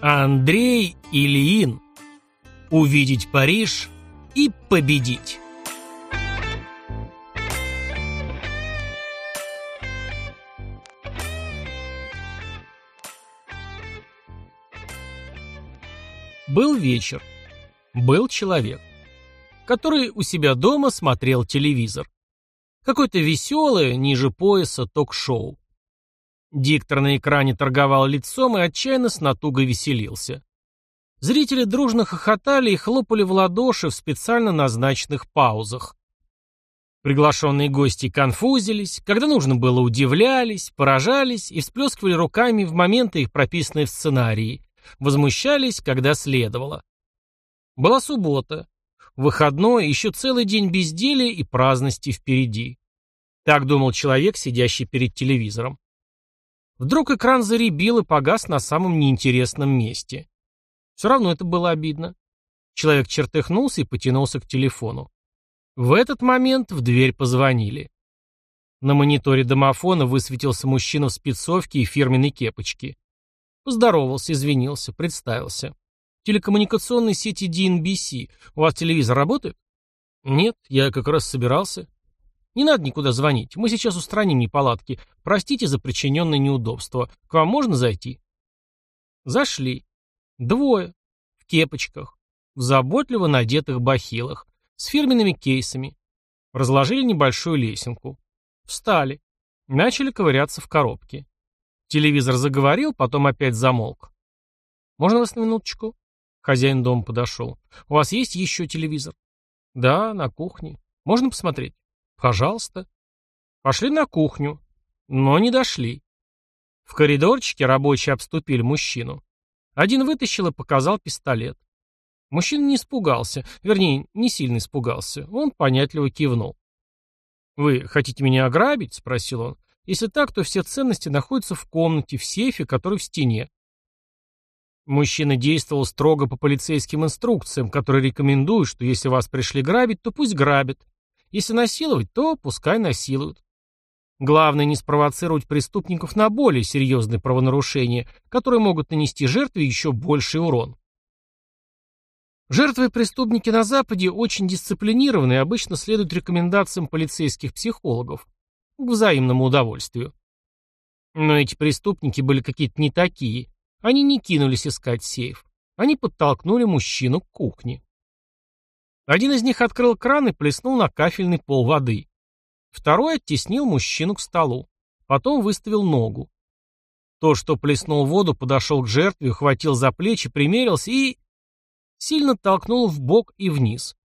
Андрей Ильин. Увидеть Париж и победить. Был вечер. Был человек, который у себя дома смотрел телевизор. Какое-то веселое, ниже пояса, ток-шоу. Диктор на экране торговал лицом и отчаянно с натугой веселился. Зрители дружно хохотали и хлопали в ладоши в специально назначенных паузах. Приглашенные гости конфузились, когда нужно было удивлялись, поражались и всплескивали руками в моменты их прописанные в сценарии, возмущались, когда следовало. Была суббота, выходной, еще целый день безделия и праздности впереди. Так думал человек, сидящий перед телевизором. Вдруг экран заребил и погас на самом неинтересном месте. Все равно это было обидно. Человек чертыхнулся и потянулся к телефону. В этот момент в дверь позвонили. На мониторе домофона высветился мужчина в спецовке и фирменной кепочке. Поздоровался, извинился, представился. Телекоммуникационной сети DNBC. У вас телевизор работает? Нет, я как раз собирался. Не надо никуда звонить. Мы сейчас устраним неполадки. Простите за причиненное неудобство. К вам можно зайти? Зашли. Двое. В кепочках. В заботливо надетых бахилах. С фирменными кейсами. Разложили небольшую лесенку. Встали. Начали ковыряться в коробке. Телевизор заговорил, потом опять замолк. «Можно вас на минуточку?» Хозяин дома подошел. «У вас есть еще телевизор?» «Да, на кухне. Можно посмотреть?» «Пожалуйста». Пошли на кухню, но не дошли. В коридорчике рабочие обступили мужчину. Один вытащил и показал пистолет. Мужчина не испугался, вернее, не сильно испугался. Он понятливо кивнул. «Вы хотите меня ограбить?» — спросил он. «Если так, то все ценности находятся в комнате, в сейфе, который в стене». Мужчина действовал строго по полицейским инструкциям, которые рекомендуют, что если вас пришли грабить, то пусть грабят, если насиловать, то пускай насилуют. Главное не спровоцировать преступников на более серьезные правонарушения, которые могут нанести жертве еще больший урон. Жертвы преступники на Западе очень дисциплинированы и обычно следуют рекомендациям полицейских психологов к взаимному удовольствию. Но эти преступники были какие-то не такие. Они не кинулись искать сейф. Они подтолкнули мужчину к кухне. Один из них открыл кран и плеснул на кафельный пол воды. Второй оттеснил мужчину к столу. Потом выставил ногу. То, что плеснул воду, подошел к жертве, ухватил за плечи, примерился и... Сильно толкнул в бок и вниз.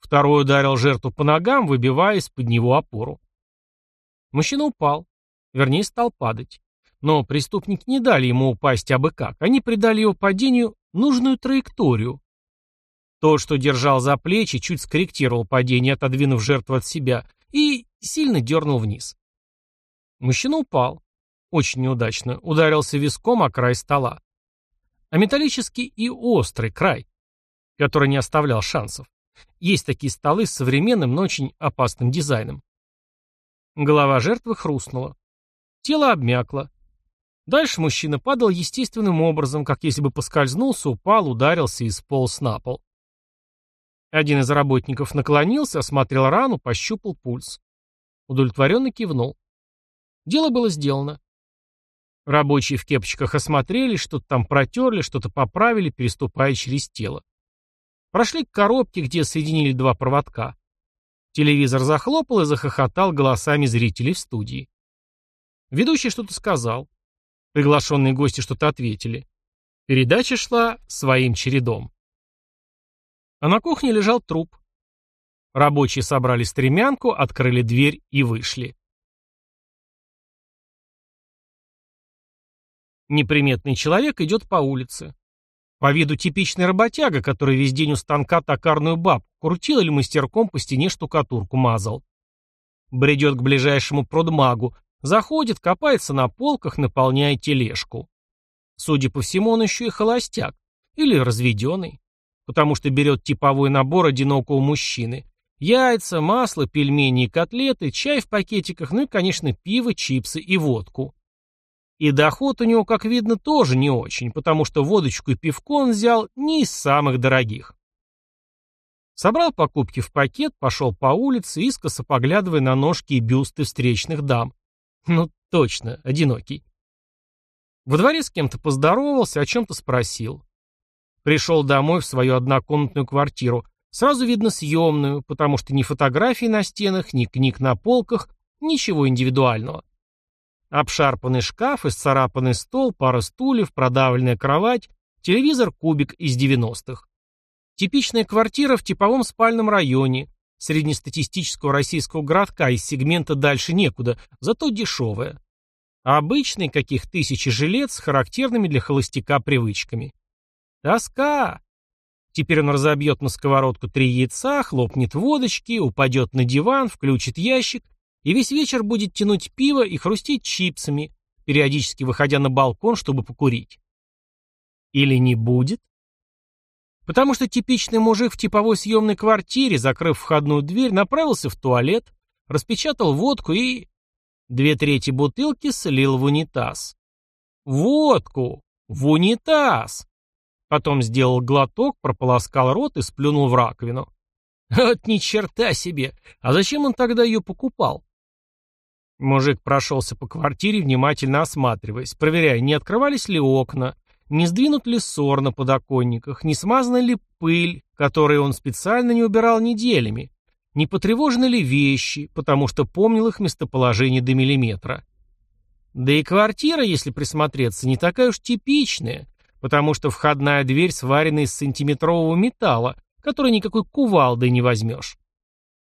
Второй ударил жертву по ногам, выбивая из-под него опору. Мужчина упал. Вернее, стал падать. Но преступники не дали ему упасть абы как. Они придали его падению нужную траекторию. Тот, что держал за плечи, чуть скорректировал падение, отодвинув жертву от себя, и сильно дернул вниз. Мужчина упал. Очень неудачно. Ударился виском о край стола. А металлический и острый край, который не оставлял шансов. Есть такие столы с современным, но очень опасным дизайном. Голова жертвы хрустнула. Тело обмякло. Дальше мужчина падал естественным образом, как если бы поскользнулся, упал, ударился и сполз на пол. Один из работников наклонился, осмотрел рану, пощупал пульс. Удовлетворенно кивнул. Дело было сделано. Рабочие в кепочках осмотрели, что-то там протерли, что-то поправили, переступая через тело. Прошли к коробке, где соединили два проводка. Телевизор захлопал и захохотал голосами зрителей в студии. Ведущий что-то сказал. Приглашенные гости что-то ответили. Передача шла своим чередом. А на кухне лежал труп. Рабочие собрали стремянку, открыли дверь и вышли. Неприметный человек идет по улице. По виду типичный работяга, который весь день у станка токарную бабку крутил или мастерком по стене штукатурку мазал. Бредет к ближайшему продмагу, заходит, копается на полках, наполняя тележку. Судя по всему, он еще и холостяк. Или разведенный потому что берет типовой набор одинокого мужчины. Яйца, масло, пельмени и котлеты, чай в пакетиках, ну и, конечно, пиво, чипсы и водку. И доход у него, как видно, тоже не очень, потому что водочку и пивко он взял не из самых дорогих. Собрал покупки в пакет, пошел по улице, искоса поглядывая на ножки и бюсты встречных дам. Ну, точно, одинокий. Во дворе с кем-то поздоровался, о чем-то спросил. Пришел домой в свою однокомнатную квартиру. Сразу видно съемную, потому что ни фотографий на стенах, ни книг на полках, ничего индивидуального. Обшарпанный шкаф, исцарапанный стол, пара стульев, продавленная кровать, телевизор-кубик из 90-х. Типичная квартира в типовом спальном районе, среднестатистического российского городка из сегмента дальше некуда, зато дешевая. Обычный, каких тысячи жилец, с характерными для холостяка привычками. Тоска! Теперь он разобьет на сковородку три яйца, хлопнет водочки, упадет на диван, включит ящик и весь вечер будет тянуть пиво и хрустеть чипсами, периодически выходя на балкон, чтобы покурить. Или не будет? Потому что типичный мужик в типовой съемной квартире, закрыв входную дверь, направился в туалет, распечатал водку и... Две трети бутылки слил в унитаз. Водку! В унитаз! Потом сделал глоток, прополоскал рот и сплюнул в раковину. Вот ни черта себе! А зачем он тогда ее покупал? Мужик прошелся по квартире, внимательно осматриваясь, проверяя, не открывались ли окна, не сдвинут ли ссор на подоконниках, не смазана ли пыль, которую он специально не убирал неделями, не потревожены ли вещи, потому что помнил их местоположение до миллиметра. Да и квартира, если присмотреться, не такая уж типичная, потому что входная дверь сварена из сантиметрового металла, который никакой кувалдой не возьмешь.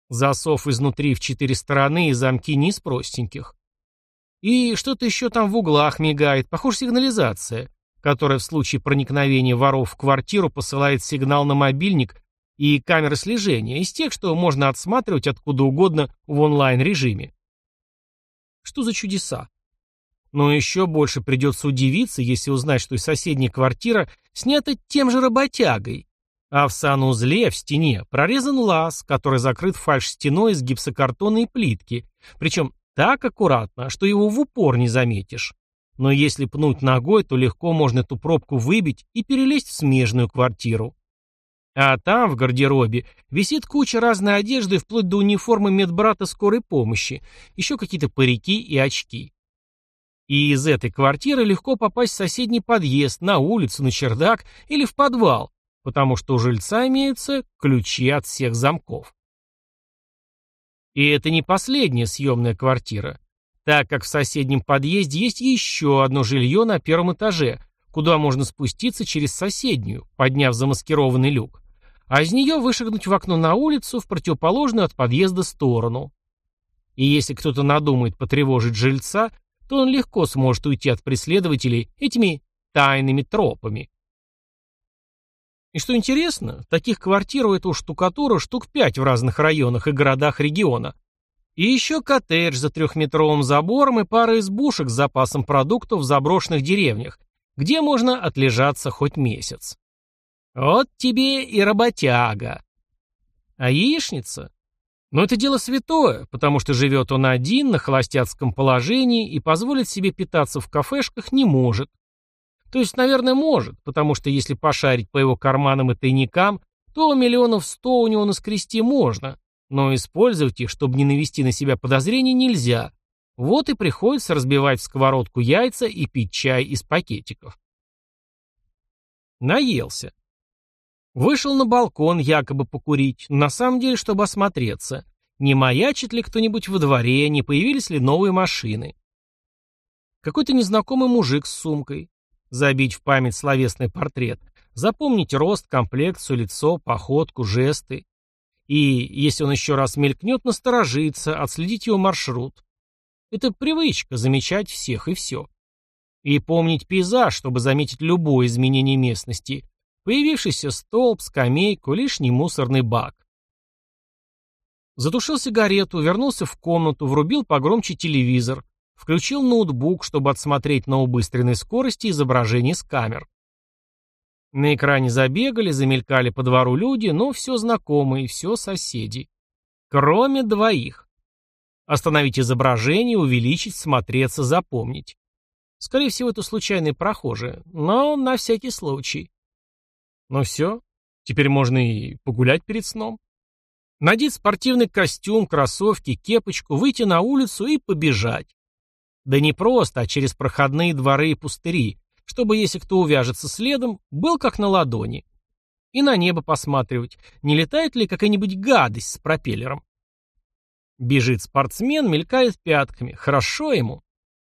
Засов изнутри в четыре стороны и замки не из простеньких. И что-то еще там в углах мигает, похоже, сигнализация, которая в случае проникновения воров в квартиру посылает сигнал на мобильник и камеры слежения, из тех, что можно отсматривать откуда угодно в онлайн-режиме. Что за чудеса? Но еще больше придется удивиться, если узнать, что и соседняя квартира снята тем же работягой, а в санузле в стене прорезан лаз, который закрыт фальш-стеной из гипсокартона и плитки, причем так аккуратно, что его в упор не заметишь. Но если пнуть ногой, то легко можно эту пробку выбить и перелезть в смежную квартиру. А там, в гардеробе, висит куча разной одежды, вплоть до униформы медбрата скорой помощи, еще какие-то парики и очки. И из этой квартиры легко попасть в соседний подъезд, на улицу, на чердак или в подвал, потому что у жильца имеются ключи от всех замков. И это не последняя съемная квартира, так как в соседнем подъезде есть еще одно жилье на первом этаже, куда можно спуститься через соседнюю, подняв замаскированный люк, а из нее вышагнуть в окно на улицу в противоположную от подъезда сторону. И если кто-то надумает потревожить жильца, то он легко сможет уйти от преследователей этими тайными тропами. И что интересно, таких квартир у этого штукатура штук пять в разных районах и городах региона. И еще коттедж за трехметровым забором и пара избушек с запасом продуктов в заброшенных деревнях, где можно отлежаться хоть месяц. Вот тебе и работяга. А яичница? Но это дело святое, потому что живет он один, на холостяцком положении и позволить себе питаться в кафешках не может. То есть, наверное, может, потому что если пошарить по его карманам и тайникам, то миллионов сто у него наскрести можно, но использовать их, чтобы не навести на себя подозрений, нельзя. Вот и приходится разбивать в сковородку яйца и пить чай из пакетиков. Наелся. Вышел на балкон якобы покурить, на самом деле, чтобы осмотреться. Не маячит ли кто-нибудь во дворе, не появились ли новые машины. Какой-то незнакомый мужик с сумкой забить в память словесный портрет, запомнить рост, комплекцию, лицо, походку, жесты. И, если он еще раз мелькнет, насторожиться, отследить его маршрут. Это привычка замечать всех и все. И помнить пейзаж, чтобы заметить любое изменение местности. Появившийся столб, скамейку, лишний мусорный бак. Затушил сигарету, вернулся в комнату, врубил погромче телевизор, Включил ноутбук, чтобы отсмотреть на убыстренной скорости изображение с камер. На экране забегали, замелькали по двору люди, но все знакомые, все соседи. Кроме двоих. Остановить изображение, увеличить, смотреться, запомнить. Скорее всего, это случайные прохожие, но на всякий случай. Ну все, теперь можно и погулять перед сном. Надеть спортивный костюм, кроссовки, кепочку, выйти на улицу и побежать. Да не просто, а через проходные дворы и пустыри, чтобы, если кто увяжется следом, был как на ладони. И на небо посматривать, не летает ли какая-нибудь гадость с пропеллером. Бежит спортсмен, мелькает пятками. Хорошо ему.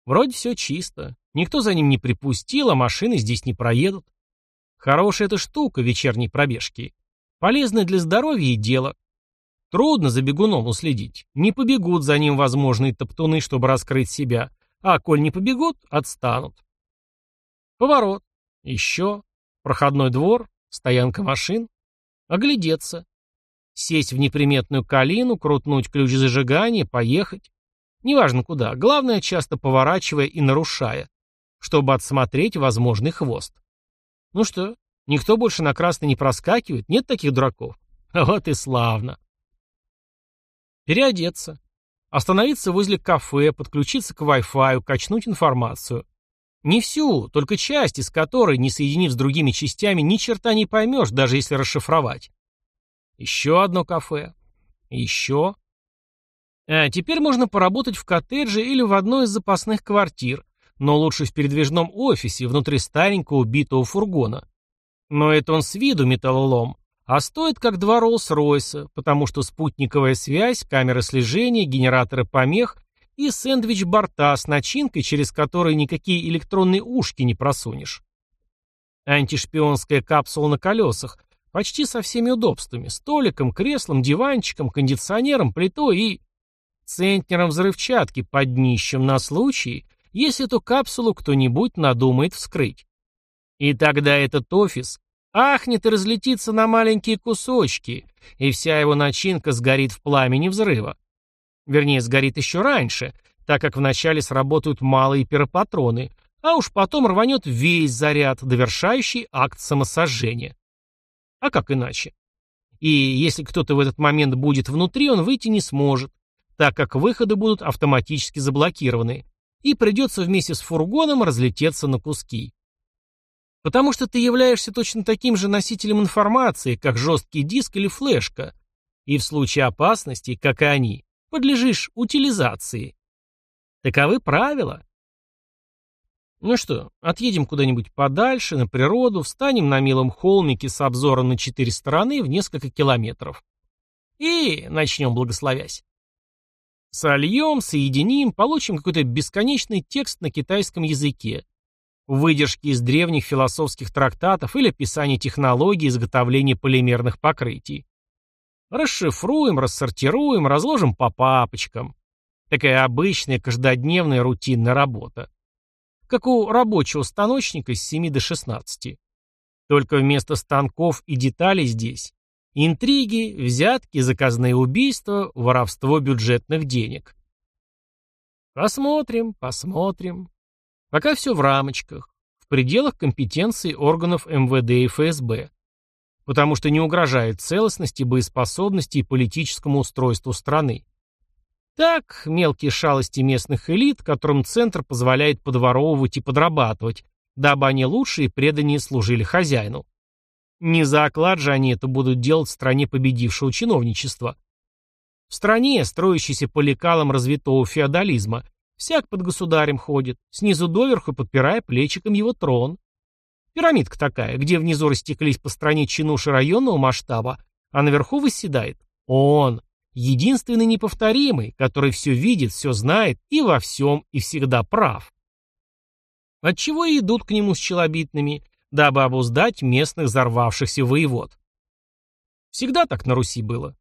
Вроде все чисто. Никто за ним не припустил, а машины здесь не проедут. Хорошая эта штука, вечерней пробежки. Полезная для здоровья и дела. Трудно за бегуном уследить. Не побегут за ним возможные топтуны, чтобы раскрыть себя. А коль не побегут, отстанут. Поворот. Еще. Проходной двор. Стоянка машин. Оглядеться. Сесть в неприметную калину, крутнуть ключ зажигания, поехать. Неважно куда, главное, часто поворачивая и нарушая, чтобы отсмотреть возможный хвост. Ну что, никто больше на красный не проскакивает? Нет таких дураков? Вот и славно. Переодеться. Остановиться возле кафе, подключиться к Wi-Fi, качнуть информацию. Не всю, только часть, из которой, не соединив с другими частями, ни черта не поймешь, даже если расшифровать. Еще одно кафе. Еще. А теперь можно поработать в коттедже или в одной из запасных квартир, но лучше в передвижном офисе, внутри старенького убитого фургона. Но это он с виду металлолом, а стоит как два Роллс-Ройса, потому что спутниковая связь, камеры слежения, генераторы помех и сэндвич-борта с начинкой, через которые никакие электронные ушки не просунешь. Антишпионская капсула на колесах, Почти со всеми удобствами. Столиком, креслом, диванчиком, кондиционером, плитой и... Центнером взрывчатки под днищем на случай, если эту капсулу кто-нибудь надумает вскрыть. И тогда этот офис ахнет и разлетится на маленькие кусочки, и вся его начинка сгорит в пламени взрыва. Вернее, сгорит еще раньше, так как вначале сработают малые пиропатроны, а уж потом рванет весь заряд, довершающий акт самосожжения. А как иначе? И если кто-то в этот момент будет внутри, он выйти не сможет, так как выходы будут автоматически заблокированы, и придется вместе с фургоном разлететься на куски. Потому что ты являешься точно таким же носителем информации, как жесткий диск или флешка, и в случае опасности, как и они, подлежишь утилизации. Таковы правила. Ну что, отъедем куда-нибудь подальше, на природу, встанем на милом холмике с обзором на четыре стороны в несколько километров. И начнем благословясь. Сольем, соединим, получим какой-то бесконечный текст на китайском языке. Выдержки из древних философских трактатов или описание технологий изготовления полимерных покрытий. Расшифруем, рассортируем, разложим по папочкам. Такая обычная, каждодневная, рутинная работа как у рабочего станочника с 7 до 16. Только вместо станков и деталей здесь интриги, взятки, заказные убийства, воровство бюджетных денег. Посмотрим, посмотрим. Пока все в рамочках, в пределах компетенции органов МВД и ФСБ. Потому что не угрожает целостности, боеспособности и политическому устройству страны. Так, мелкие шалости местных элит, которым центр позволяет подворовывать и подрабатывать, дабы они лучше и преданнее служили хозяину. Не за оклад же они это будут делать в стране победившего чиновничества. В стране, строящейся по лекалам развитого феодализма, всяк под государем ходит, снизу доверху подпирая плечиком его трон. Пирамидка такая, где внизу растеклись по стране чинуши районного масштаба, а наверху восседает он, единственный неповторимый, который все видит, все знает и во всем и всегда прав. Отчего и идут к нему с челобитными, дабы обуздать местных взорвавшихся воевод. Всегда так на Руси было.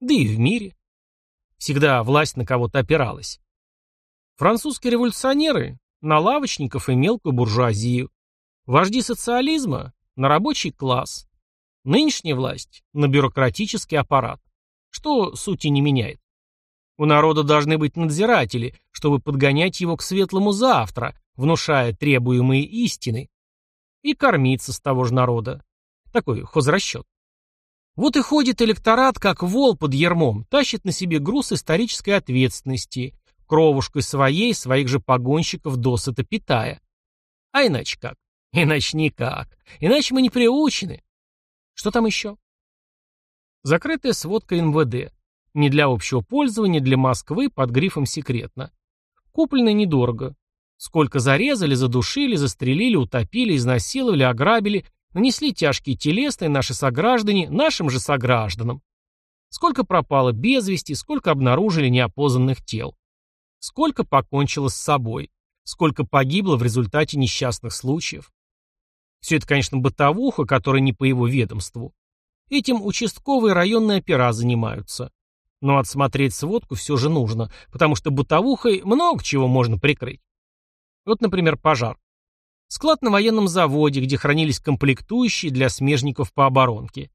Да и в мире. Всегда власть на кого-то опиралась. Французские революционеры – на лавочников и мелкую буржуазию. Вожди социализма – на рабочий класс. Нынешняя власть – на бюрократический аппарат что сути не меняет. У народа должны быть надзиратели, чтобы подгонять его к светлому завтра, внушая требуемые истины. И кормиться с того же народа. Такой хозрасчет. Вот и ходит электорат, как вол под ермом, тащит на себе груз исторической ответственности, кровушкой своей, своих же погонщиков досыта питая. А иначе как? Иначе никак. Иначе мы не приучены. Что там еще? Закрытая сводка НВД. Не для общего пользования, для Москвы, под грифом «секретно». Куплено недорого. Сколько зарезали, задушили, застрелили, утопили, изнасиловали, ограбили, нанесли тяжкие телесные наши сограждане нашим же согражданам. Сколько пропало без вести, сколько обнаружили неопознанных тел. Сколько покончило с собой. Сколько погибло в результате несчастных случаев. Все это, конечно, бытовуха, которая не по его ведомству. Этим участковые районные опера занимаются. Но отсмотреть сводку все же нужно, потому что бытовухой много чего можно прикрыть. Вот, например, пожар. Склад на военном заводе, где хранились комплектующие для смежников по оборонке.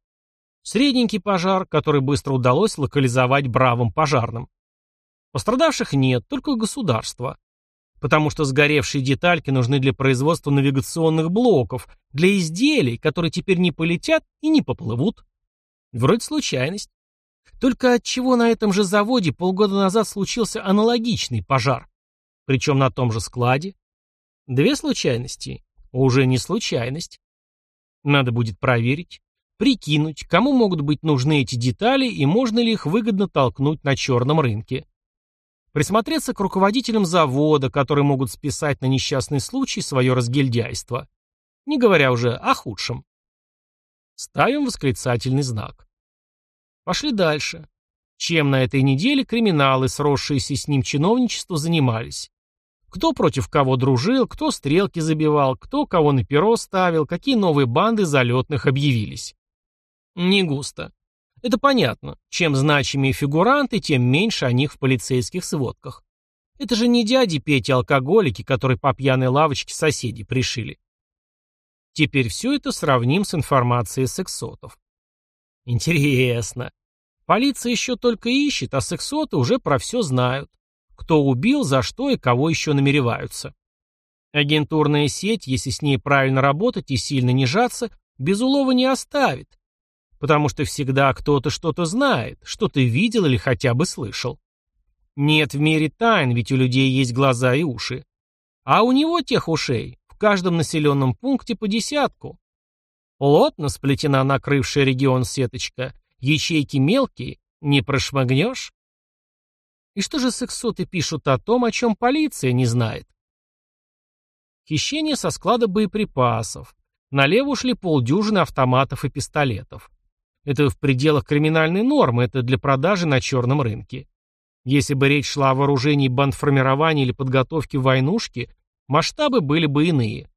Средненький пожар, который быстро удалось локализовать бравым пожарным. Пострадавших нет, только государство. Потому что сгоревшие детальки нужны для производства навигационных блоков, для изделий, которые теперь не полетят и не поплывут. Вроде случайность. Только от чего на этом же заводе полгода назад случился аналогичный пожар? Причем на том же складе, Две случайности. Уже не случайность. Надо будет проверить, прикинуть, кому могут быть нужны эти детали и можно ли их выгодно толкнуть на черном рынке. Присмотреться к руководителям завода, которые могут списать на несчастный случай свое разгильдяйство. Не говоря уже о худшем. Ставим восклицательный знак. Пошли дальше. Чем на этой неделе криминалы, сросшиеся с ним чиновничество, занимались? Кто против кого дружил, кто стрелки забивал, кто кого на перо ставил, какие новые банды залетных объявились. Не густо. Это понятно. Чем значимее фигуранты, тем меньше о них в полицейских сводках. Это же не дяди Пети алкоголики, которые по пьяной лавочке соседи пришили. Теперь все это сравним с информацией сексотов. Интересно. Полиция еще только ищет, а сексоты уже про все знают. Кто убил, за что и кого еще намереваются. Агентурная сеть, если с ней правильно работать и сильно не жаться, без улова не оставит. Потому что всегда кто-то что-то знает, что-то видел или хотя бы слышал. Нет в мире тайн, ведь у людей есть глаза и уши. А у него тех ушей в каждом населенном пункте по десятку. Плотно сплетена накрывшая регион сеточка, ячейки мелкие, не прошмыгнешь. И что же сексоты пишут о том, о чем полиция не знает? Хищение со склада боеприпасов. Налево ушли полдюжины автоматов и пистолетов. Это в пределах криминальной нормы, это для продажи на черном рынке. Если бы речь шла о вооружении бандформировании или подготовке войнушки, масштабы были бы иные.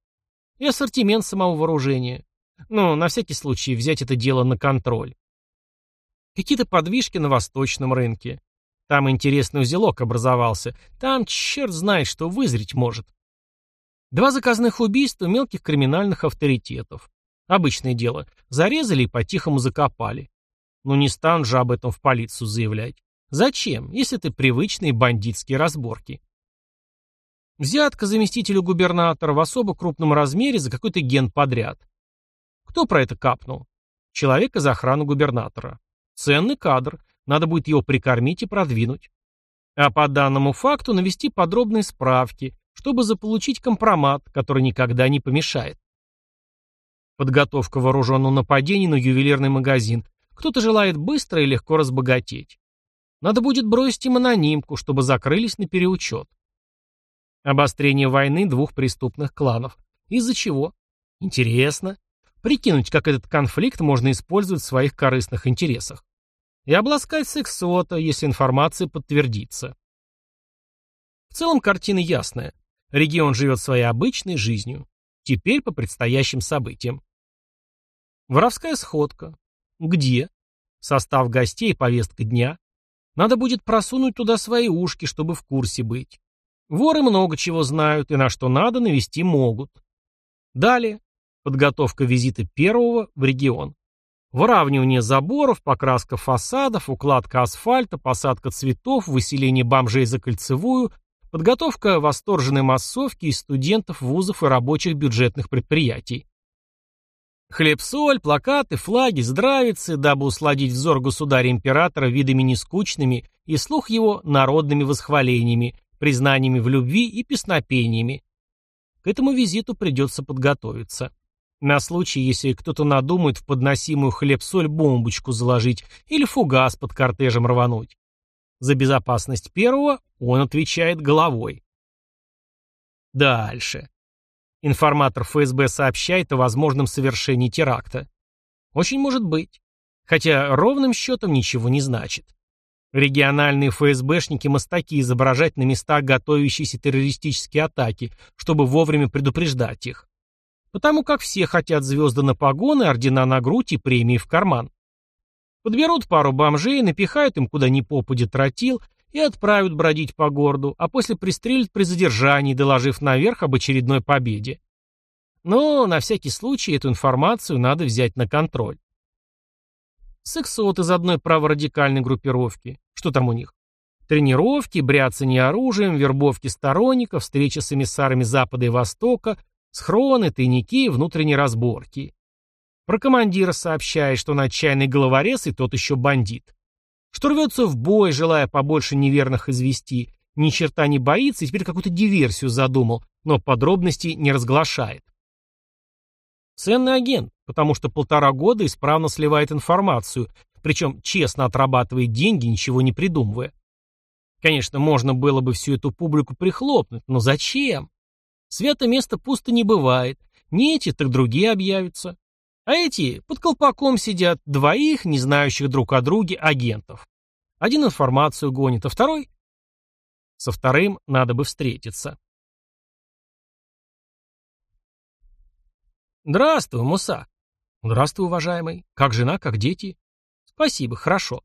И ассортимент самого вооружения. Ну, на всякий случай взять это дело на контроль. Какие-то подвижки на восточном рынке. Там интересный узелок образовался. Там черт знает, что вызреть может. Два заказных убийства мелких криминальных авторитетов. Обычное дело. Зарезали и по-тихому закопали. Ну не станут же об этом в полицию заявлять. Зачем, если это привычные бандитские разборки? Взятка заместителю губернатора в особо крупном размере за какой-то ген подряд. Кто про это капнул? Человек из охраны губернатора. Ценный кадр. Надо будет его прикормить и продвинуть. А по данному факту навести подробные справки, чтобы заполучить компромат, который никогда не помешает. Подготовка вооруженного нападения на ювелирный магазин. Кто-то желает быстро и легко разбогатеть. Надо будет бросить им анонимку, чтобы закрылись на переучет. Обострение войны двух преступных кланов. Из-за чего? Интересно. Прикинуть, как этот конфликт можно использовать в своих корыстных интересах и обласкать сексота, если информация подтвердится. В целом картина ясная. Регион живет своей обычной жизнью. Теперь по предстоящим событиям. Воровская сходка. Где? Состав гостей повестка дня. Надо будет просунуть туда свои ушки, чтобы в курсе быть. Воры много чего знают и на что надо навести могут. Далее. Подготовка визита первого в регион. Выравнивание заборов, покраска фасадов, укладка асфальта, посадка цветов, выселение бомжей за кольцевую, подготовка восторженной массовки из студентов вузов и рабочих бюджетных предприятий. Хлеб-соль, плакаты, флаги, здравицы, дабы усладить взор государя-императора видами нескучными и слух его народными восхвалениями, признаниями в любви и песнопениями. К этому визиту придется подготовиться. На случай, если кто-то надумает в подносимую хлеб-соль бомбочку заложить или фугас под кортежем рвануть. За безопасность первого он отвечает головой. Дальше. Информатор ФСБ сообщает о возможном совершении теракта. Очень может быть. Хотя ровным счетом ничего не значит. Региональные ФСБшники-мастаки изображать на местах готовящиеся террористические атаки, чтобы вовремя предупреждать их. Потому как все хотят звезды на погоны, ордена на грудь и премии в карман. Подберут пару бомжей, напихают им куда ни попадет тротил и отправят бродить по городу, а после пристрелят при задержании, доложив наверх об очередной победе. Но на всякий случай эту информацию надо взять на контроль. Сексот из одной праворадикальной группировки. Что там у них? Тренировки, бряцание оружием, вербовки сторонников, встреча с эмиссарами Запада и Востока, схроны, тайники, внутренние разборки. Про командира сообщает, что он отчаянный головорез и тот еще бандит. Что рвется в бой, желая побольше неверных извести, ни черта не боится и теперь какую-то диверсию задумал, но подробностей не разглашает. Ценный агент, потому что полтора года исправно сливает информацию, причем честно отрабатывает деньги, ничего не придумывая. Конечно, можно было бы всю эту публику прихлопнуть, но зачем? Свято место пусто не бывает. Не эти, так другие объявятся. А эти под колпаком сидят двоих, не знающих друг о друге, агентов. Один информацию гонит, а второй... Со вторым надо бы встретиться. «Здравствуй, Муса». «Здравствуй, уважаемый. Как жена, как дети?» «Спасибо, хорошо».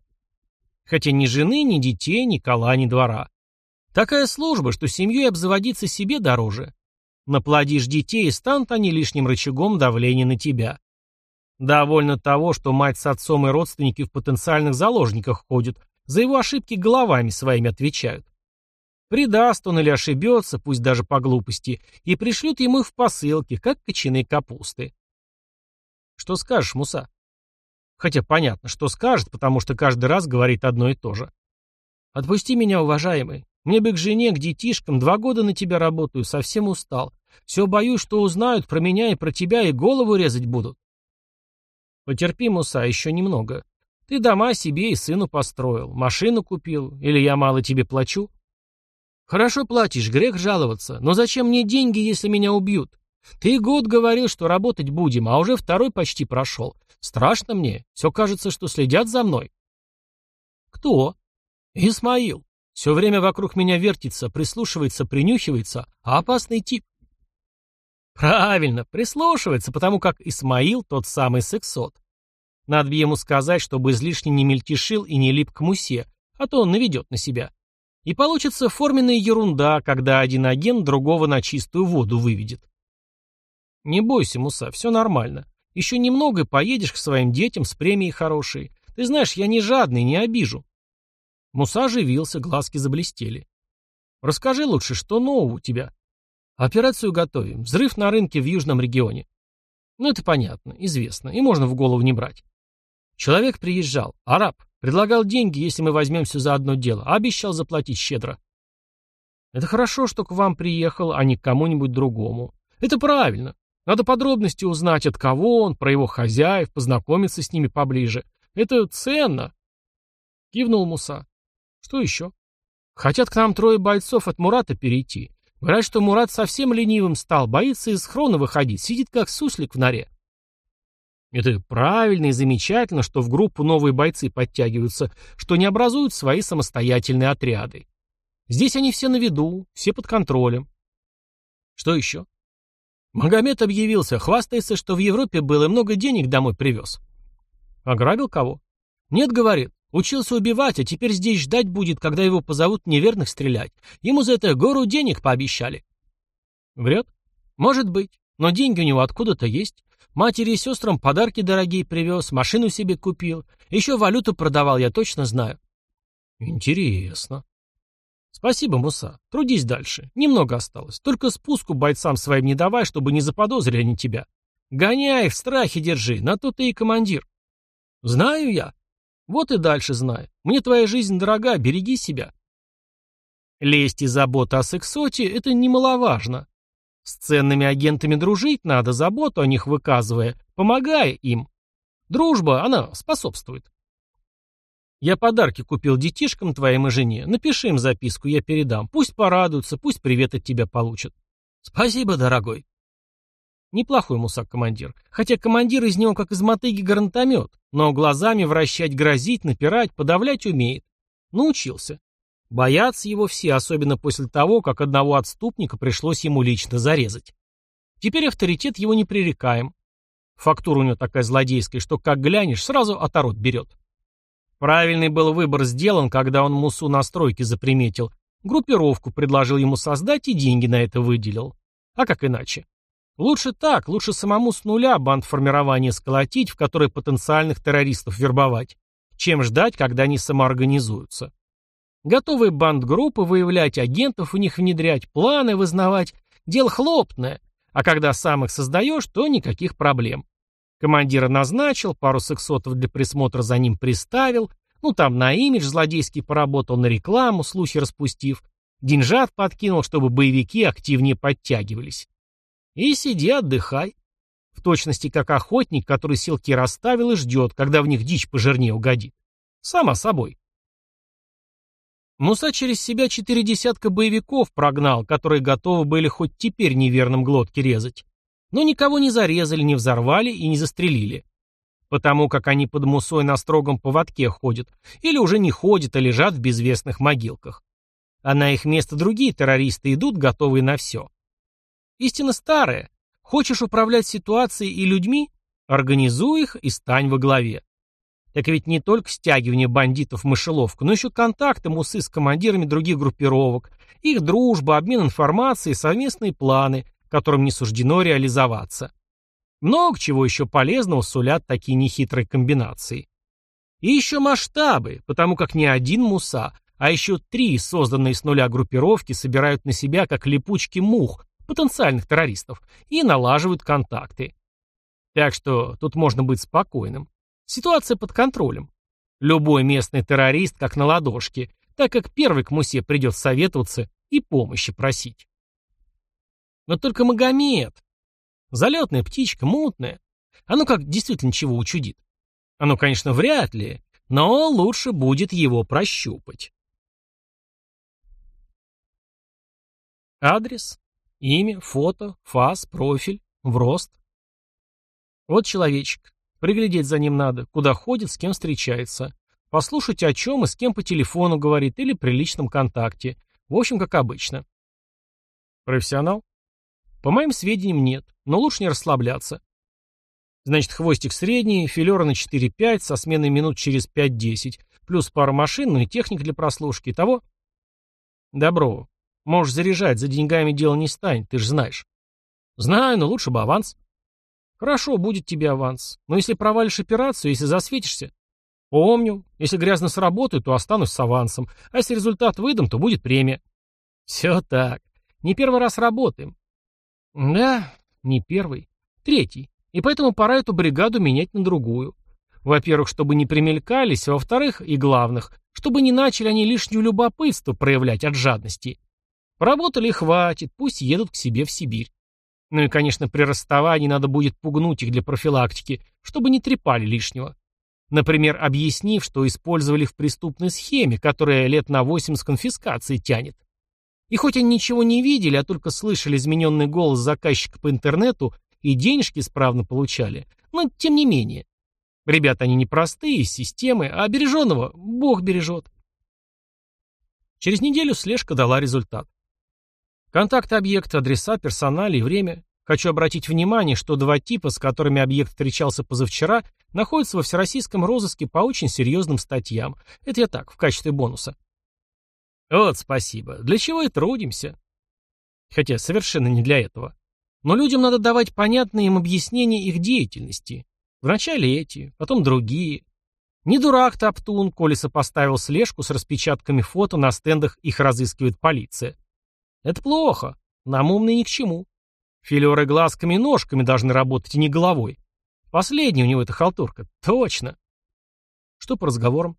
Хотя ни жены, ни детей, ни кола, ни двора. Такая служба, что семьей обзаводиться себе дороже. Наплодишь детей, и станут они лишним рычагом давления на тебя. Довольно того, что мать с отцом и родственники в потенциальных заложниках ходят, за его ошибки головами своими отвечают. Предаст он или ошибется, пусть даже по глупости, и пришлют ему их в посылке, как кочаны капусты. Что скажешь, Муса? Хотя понятно, что скажет, потому что каждый раз говорит одно и то же. Отпусти меня, уважаемый. Мне бы к жене, к детишкам, два года на тебя работаю, совсем устал. Все боюсь, что узнают про меня и про тебя, и голову резать будут. Потерпи, Муса, еще немного. Ты дома себе и сыну построил, машину купил, или я мало тебе плачу? Хорошо платишь, грех жаловаться, но зачем мне деньги, если меня убьют? Ты год говорил, что работать будем, а уже второй почти прошел. Страшно мне, все кажется, что следят за мной. Кто? Исмаил. Все время вокруг меня вертится, прислушивается, принюхивается, а опасный тип. Правильно, прислушивается, потому как Исмаил тот самый сексот. Надо бы ему сказать, чтобы излишне не мельтешил и не лип к мусе, а то он наведет на себя. И получится форменная ерунда, когда один агент другого на чистую воду выведет. Не бойся, Муса, все нормально. Еще немного и поедешь к своим детям с премией хорошей. Ты знаешь, я не жадный, не обижу. Муса оживился, глазки заблестели. Расскажи лучше, что нового у тебя? Операцию готовим. Взрыв на рынке в южном регионе. Ну, это понятно, известно, и можно в голову не брать. Человек приезжал, араб, Предлагал деньги, если мы возьмемся за одно дело, а обещал заплатить щедро. Это хорошо, что к вам приехал, а не к кому-нибудь другому. Это правильно. Надо подробности узнать, от кого он, про его хозяев, познакомиться с ними поближе. Это ценно. Кивнул Муса. Что еще? Хотят к нам трое бойцов от Мурата перейти. Говорят, что Мурат совсем ленивым стал, боится из хрона выходить, сидит как суслик в норе. Это правильно и замечательно, что в группу новые бойцы подтягиваются, что не образуют свои самостоятельные отряды. Здесь они все на виду, все под контролем. Что еще? Магомед объявился, хвастается, что в Европе был и много денег домой привез. Ограбил кого? Нет, говорит, учился убивать, а теперь здесь ждать будет, когда его позовут неверных стрелять. Ему за это гору денег пообещали. Врет? Может быть, но деньги у него откуда-то есть. Матери и сестрам подарки дорогие привез, машину себе купил. Еще валюту продавал, я точно знаю. Интересно. Спасибо, Муса. Трудись дальше. Немного осталось. Только спуску бойцам своим не давай, чтобы не заподозрили они тебя. Гоняй, в страхе держи, на то ты и командир. Знаю я. Вот и дальше знаю. Мне твоя жизнь дорога, береги себя. Лесть и забота о сексоте — это немаловажно. С ценными агентами дружить надо, заботу о них выказывая, помогая им. Дружба, она способствует. Я подарки купил детишкам твоим и жене. Напиши им записку, я передам. Пусть порадуются, пусть привет от тебя получат. Спасибо, дорогой. Неплохой мусак командир. Хотя командир из него как из мотыги гранатомет, но глазами вращать, грозить, напирать, подавлять умеет. Научился. Боятся его все, особенно после того, как одного отступника пришлось ему лично зарезать. Теперь авторитет его непререкаем. Фактура у него такая злодейская, что как глянешь, сразу оторот берет. Правильный был выбор сделан, когда он Мусу на стройке заприметил. Группировку предложил ему создать и деньги на это выделил. А как иначе? Лучше так, лучше самому с нуля бандформирование сколотить, в которое потенциальных террористов вербовать, чем ждать, когда они самоорганизуются. Готовые бандгруппы выявлять, агентов у них внедрять, планы вызнавать – дело хлопное, а когда сам их создаешь, то никаких проблем. Командира назначил, пару сексотов для присмотра за ним приставил, ну там на имидж злодейский поработал, на рекламу, слухи распустив, деньжат подкинул, чтобы боевики активнее подтягивались. И сиди, отдыхай. В точности как охотник, который селки расставил и ждет, когда в них дичь пожирнее угодит. Само собой. Муса через себя четыре десятка боевиков прогнал, которые готовы были хоть теперь неверным глотки резать. Но никого не зарезали, не взорвали и не застрелили. Потому как они под Мусой на строгом поводке ходят, или уже не ходят, а лежат в безвестных могилках. А на их место другие террористы идут, готовые на все. Истина старая. Хочешь управлять ситуацией и людьми? Организуй их и стань во главе. Так ведь не только стягивание бандитов в мышеловку, но еще контакты МУСы с командирами других группировок, их дружба, обмен информацией, совместные планы, которым не суждено реализоваться. Много чего еще полезного сулят такие нехитрые комбинации. И еще масштабы, потому как не один МУСА, а еще три созданные с нуля группировки собирают на себя как липучки мух потенциальных террористов, и налаживают контакты. Так что тут можно быть спокойным. Ситуация под контролем. Любой местный террорист как на ладошке, так как первый к Мусе придет советоваться и помощи просить. Но только Магомед. Залетная птичка, мутная. Оно как действительно чего учудит. Оно, конечно, вряд ли, но лучше будет его прощупать. Адрес Имя, фото, фас, профиль, в рост. Вот человечек. Приглядеть за ним надо, куда ходит, с кем встречается. Послушать о чем и с кем по телефону говорит или при личном контакте. В общем, как обычно. Профессионал? По моим сведениям, нет, но лучше не расслабляться. Значит, хвостик средний, филера на 4-5, со сменой минут через 5-10, плюс пара машин, ну и техник для прослушки. Того? Добро. Можешь заряжать, за деньгами дело не станет, ты же знаешь. Знаю, но лучше бы аванс. Хорошо, будет тебе аванс. Но если провалишь операцию, если засветишься... Помню. Если грязно сработаю, то останусь с авансом. А если результат выдам, то будет премия. Все так. Не первый раз работаем. Да, не первый. Третий. И поэтому пора эту бригаду менять на другую. Во-первых, чтобы не примелькались, во-вторых, и главных, чтобы не начали они лишнюю любопытство проявлять от жадности. Поработали хватит, пусть едут к себе в Сибирь. Ну и, конечно, при расставании надо будет пугнуть их для профилактики, чтобы не трепали лишнего. Например, объяснив, что использовали в преступной схеме, которая лет на восемь с конфискацией тянет. И хоть они ничего не видели, а только слышали измененный голос заказчика по интернету и денежки исправно получали, но тем не менее. Ребята они непростые, из системы, а береженного Бог бережет. Через неделю слежка дала результат. Контакты объекта, адреса, персонали и время. Хочу обратить внимание, что два типа, с которыми объект встречался позавчера, находятся во всероссийском розыске по очень серьезным статьям. Это я так, в качестве бонуса. Вот спасибо. Для чего и трудимся. Хотя совершенно не для этого. Но людям надо давать понятные им объяснения их деятельности. Вначале эти, потом другие. Не дурак Топтун, коли сопоставил слежку с распечатками фото на стендах их разыскивает полиция. Это плохо. Нам умный ни к чему. Филеры глазками и ножками должны работать, и не головой. Последний у него эта халтурка. Точно. Что по разговорам?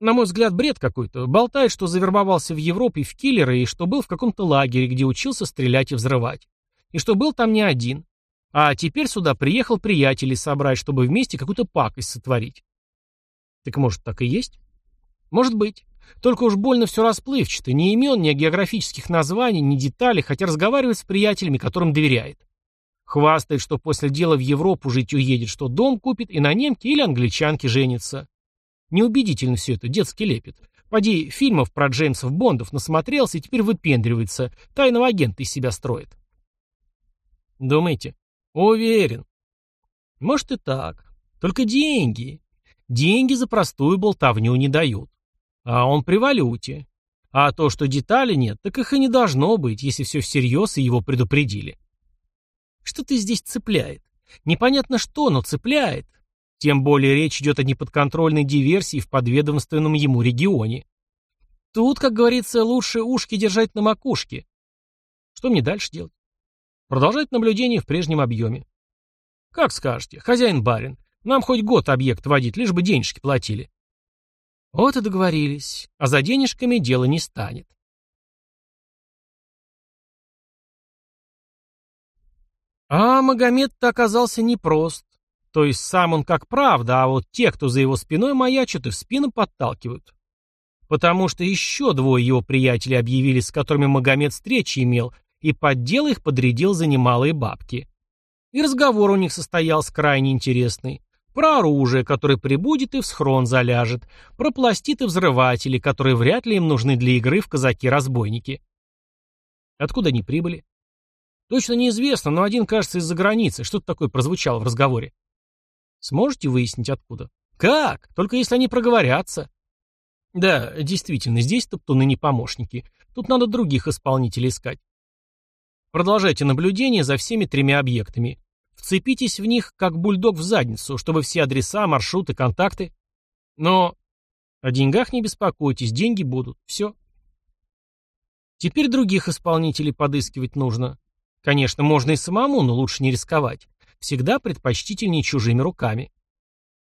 На мой взгляд, бред какой-то. Болтает, что завербовался в Европе в киллеры и что был в каком-то лагере, где учился стрелять и взрывать. И что был там не один. А теперь сюда приехал приятелей собрать, чтобы вместе какую-то пакость сотворить. Так может, так и есть? Может быть. Только уж больно все расплывчато, ни имен, ни географических названий, ни деталей, хотя разговаривает с приятелями, которым доверяет. Хвастает, что после дела в Европу жить уедет, что дом купит и на немке или англичанке женится. Неубедительно все это, детский лепет. Поди, фильмов про Джеймсов Бондов насмотрелся и теперь выпендривается, тайного агента из себя строит. Думаете? Уверен. Может и так. Только деньги. Деньги за простую болтовню не дают. А он при валюте. А то, что деталей нет, так их и не должно быть, если все всерьез и его предупредили. Что-то здесь цепляет. Непонятно что, но цепляет. Тем более речь идет о неподконтрольной диверсии в подведомственном ему регионе. Тут, как говорится, лучше ушки держать на макушке. Что мне дальше делать? Продолжать наблюдение в прежнем объеме. Как скажете, хозяин-барин, нам хоть год объект водить, лишь бы денежки платили. Вот и договорились. А за денежками дело не станет. А Магомед-то оказался непрост. То есть сам он как правда, а вот те, кто за его спиной маячат и в спину подталкивают. Потому что еще двое его приятелей объявили, с которыми Магомед встречи имел, и под дело их подрядил за немалые бабки. И разговор у них состоялся крайне интересный. Про оружие, которое прибудет и в схрон заляжет. Про пластиты взрыватели, которые вряд ли им нужны для игры в казаки-разбойники. Откуда они прибыли? Точно неизвестно, но один, кажется, из-за границы. Что-то такое прозвучало в разговоре. Сможете выяснить, откуда? Как? Только если они проговорятся. Да, действительно, здесь топтуны не помощники. Тут надо других исполнителей искать. Продолжайте наблюдение за всеми тремя объектами. Вцепитесь в них, как бульдог в задницу, чтобы все адреса, маршруты, контакты. Но о деньгах не беспокойтесь, деньги будут. Все. Теперь других исполнителей подыскивать нужно. Конечно, можно и самому, но лучше не рисковать. Всегда предпочтительнее чужими руками.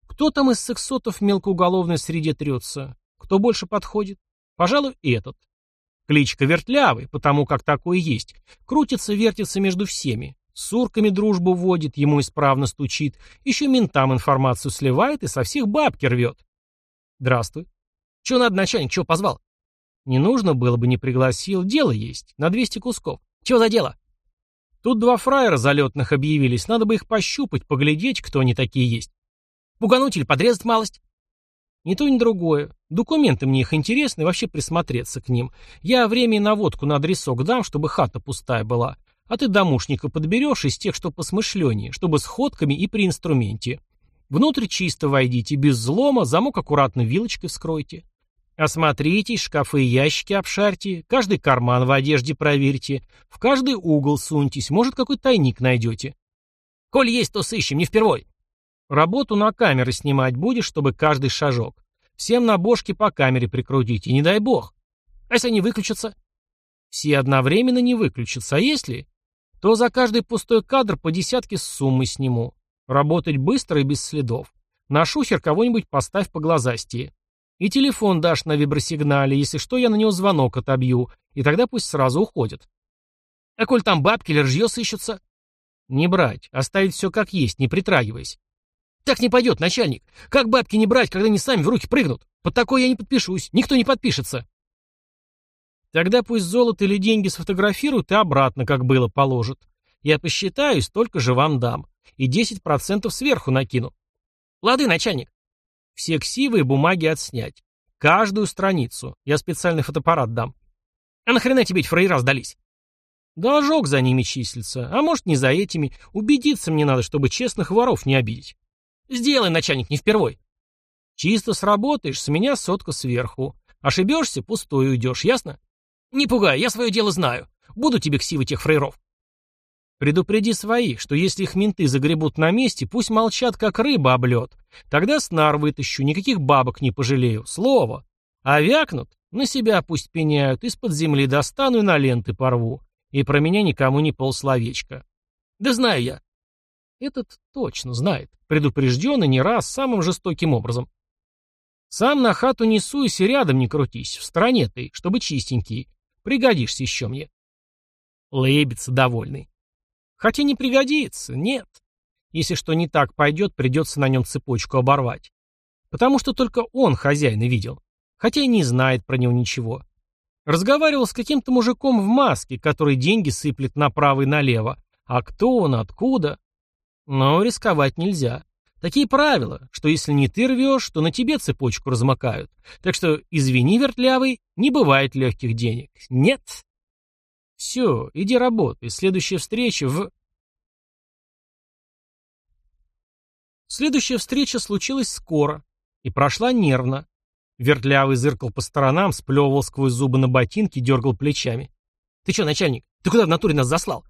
Кто там из сексотов в мелкоуголовной среде трется? Кто больше подходит? Пожалуй, этот. Кличка Вертлявый, потому как такой есть. Крутится, вертится между всеми. С урками дружбу вводит, ему исправно стучит, еще ментам информацию сливает и со всех бабки рвет. Здравствуй. Че надо, начальник, чего позвал? Не нужно было бы, не пригласил, дело есть, на 200 кусков. Чего за дело? Тут два фраера залетных объявились, надо бы их пощупать, поглядеть, кто они такие есть. Пугануть или подрезать малость? Ни то, ни другое. Документы мне их интересны, вообще присмотреться к ним. Я время и наводку на адресок дам, чтобы хата пустая была. А ты домушника подберешь из тех, что посмышленнее, чтобы с ходками и при инструменте. Внутрь чисто войдите, без взлома, замок аккуратно вилочкой вскройте. Осмотритесь, шкафы и ящики обшарьте, каждый карман в одежде проверьте, в каждый угол суньтесь, может, какой тайник найдете. Коль есть, то сыщем, не впервой. Работу на камеры снимать будешь, чтобы каждый шажок. Всем на бошке по камере прикрутите, не дай бог. А если они выключатся? Все одновременно не выключатся, а если? То за каждый пустой кадр по десятке с суммы сниму. Работать быстро и без следов. На шухер кого-нибудь поставь по глазастие. И телефон дашь на вибросигнале, если что, я на него звонок отобью, и тогда пусть сразу уходят. А коль там бабки или ржье сыщутся? Не брать, оставить все как есть, не притрагиваясь. Так не пойдет, начальник. Как бабки не брать, когда они сами в руки прыгнут? Под такое я не подпишусь, никто не подпишется. Тогда пусть золото или деньги сфотографируют и обратно, как было, положат. Я посчитаю и столько же вам дам. И 10% сверху накину. Лады, начальник. Все ксивы и бумаги отснять. Каждую страницу. Я специальный фотоаппарат дам. А нахрена тебе эти фраера сдались? Должок за ними числится. А может, не за этими. Убедиться мне надо, чтобы честных воров не обидеть. Сделай, начальник, не впервой. Чисто сработаешь, с меня сотка сверху. Ошибешься, пустой уйдешь, ясно? «Не пугай, я свое дело знаю. Буду тебе ксивы тех фрейров». Предупреди своих, что если их менты загребут на месте, пусть молчат, как рыба об лед. Тогда снар вытащу, никаких бабок не пожалею. Слово. А вякнут, на себя пусть пеняют, из-под земли достану и на ленты порву. И про меня никому не полсловечка. Да знаю я. Этот точно знает. Предупрежден и не раз, самым жестоким образом. Сам на хату не суйся, рядом не крутись, в стороне ты, чтобы чистенький. Пригодишься еще мне. Лыбится довольный. Хотя не пригодится, нет. Если что не так пойдет, придется на нем цепочку оборвать. Потому что только он хозяина видел. Хотя и не знает про него ничего. Разговаривал с каким-то мужиком в маске, который деньги сыплет направо и налево. А кто он, откуда? Но рисковать нельзя. Такие правила, что если не ты рвешь, то на тебе цепочку размокают. Так что, извини, вертлявый, не бывает легких денег. Нет. Все, иди работай. Следующая встреча в... Следующая встреча случилась скоро и прошла нервно. Вертлявый зыркал по сторонам, сплевывал сквозь зубы на ботинки, дергал плечами. «Ты что, начальник, ты куда в натуре нас заслал?»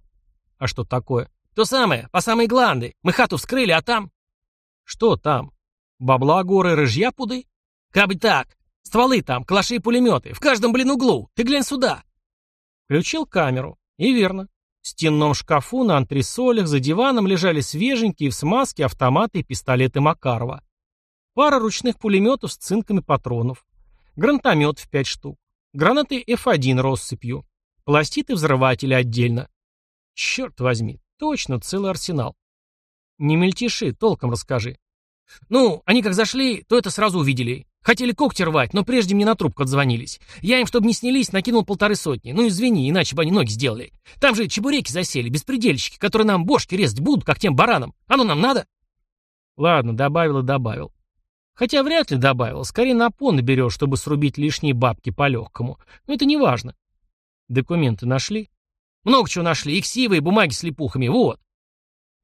«А что такое?» «То самое, по самой гланды. Мы хату вскрыли, а там...» «Что там? Бабла горы, рыжья пуды?» «Кабы так. Стволы там, калаши и пулеметы. В каждом, блин, углу. Ты глянь сюда!» Включил камеру. И верно. В стенном шкафу на антресолях за диваном лежали свеженькие в смазке автоматы и пистолеты Макарова. Пара ручных пулеметов с цинками патронов. Гранатомет в пять штук. Гранаты F1 россыпью. Пластиты взрыватели отдельно. Черт возьми, точно целый арсенал. Не мельтеши, толком расскажи. Ну, они как зашли, то это сразу увидели. Хотели когти рвать, но прежде мне на трубку отзвонились. Я им, чтобы не снялись, накинул полторы сотни. Ну извини, иначе бы они ноги сделали. Там же чебуреки засели, беспредельщики, которые нам бошки резать будут, как тем баранам. Оно нам надо? Ладно, добавил и добавил. Хотя вряд ли добавил, скорее на пон берешь, чтобы срубить лишние бабки по-легкому. Но это не важно. Документы нашли? Много чего нашли, и ксивы, и бумаги с липухами, вот.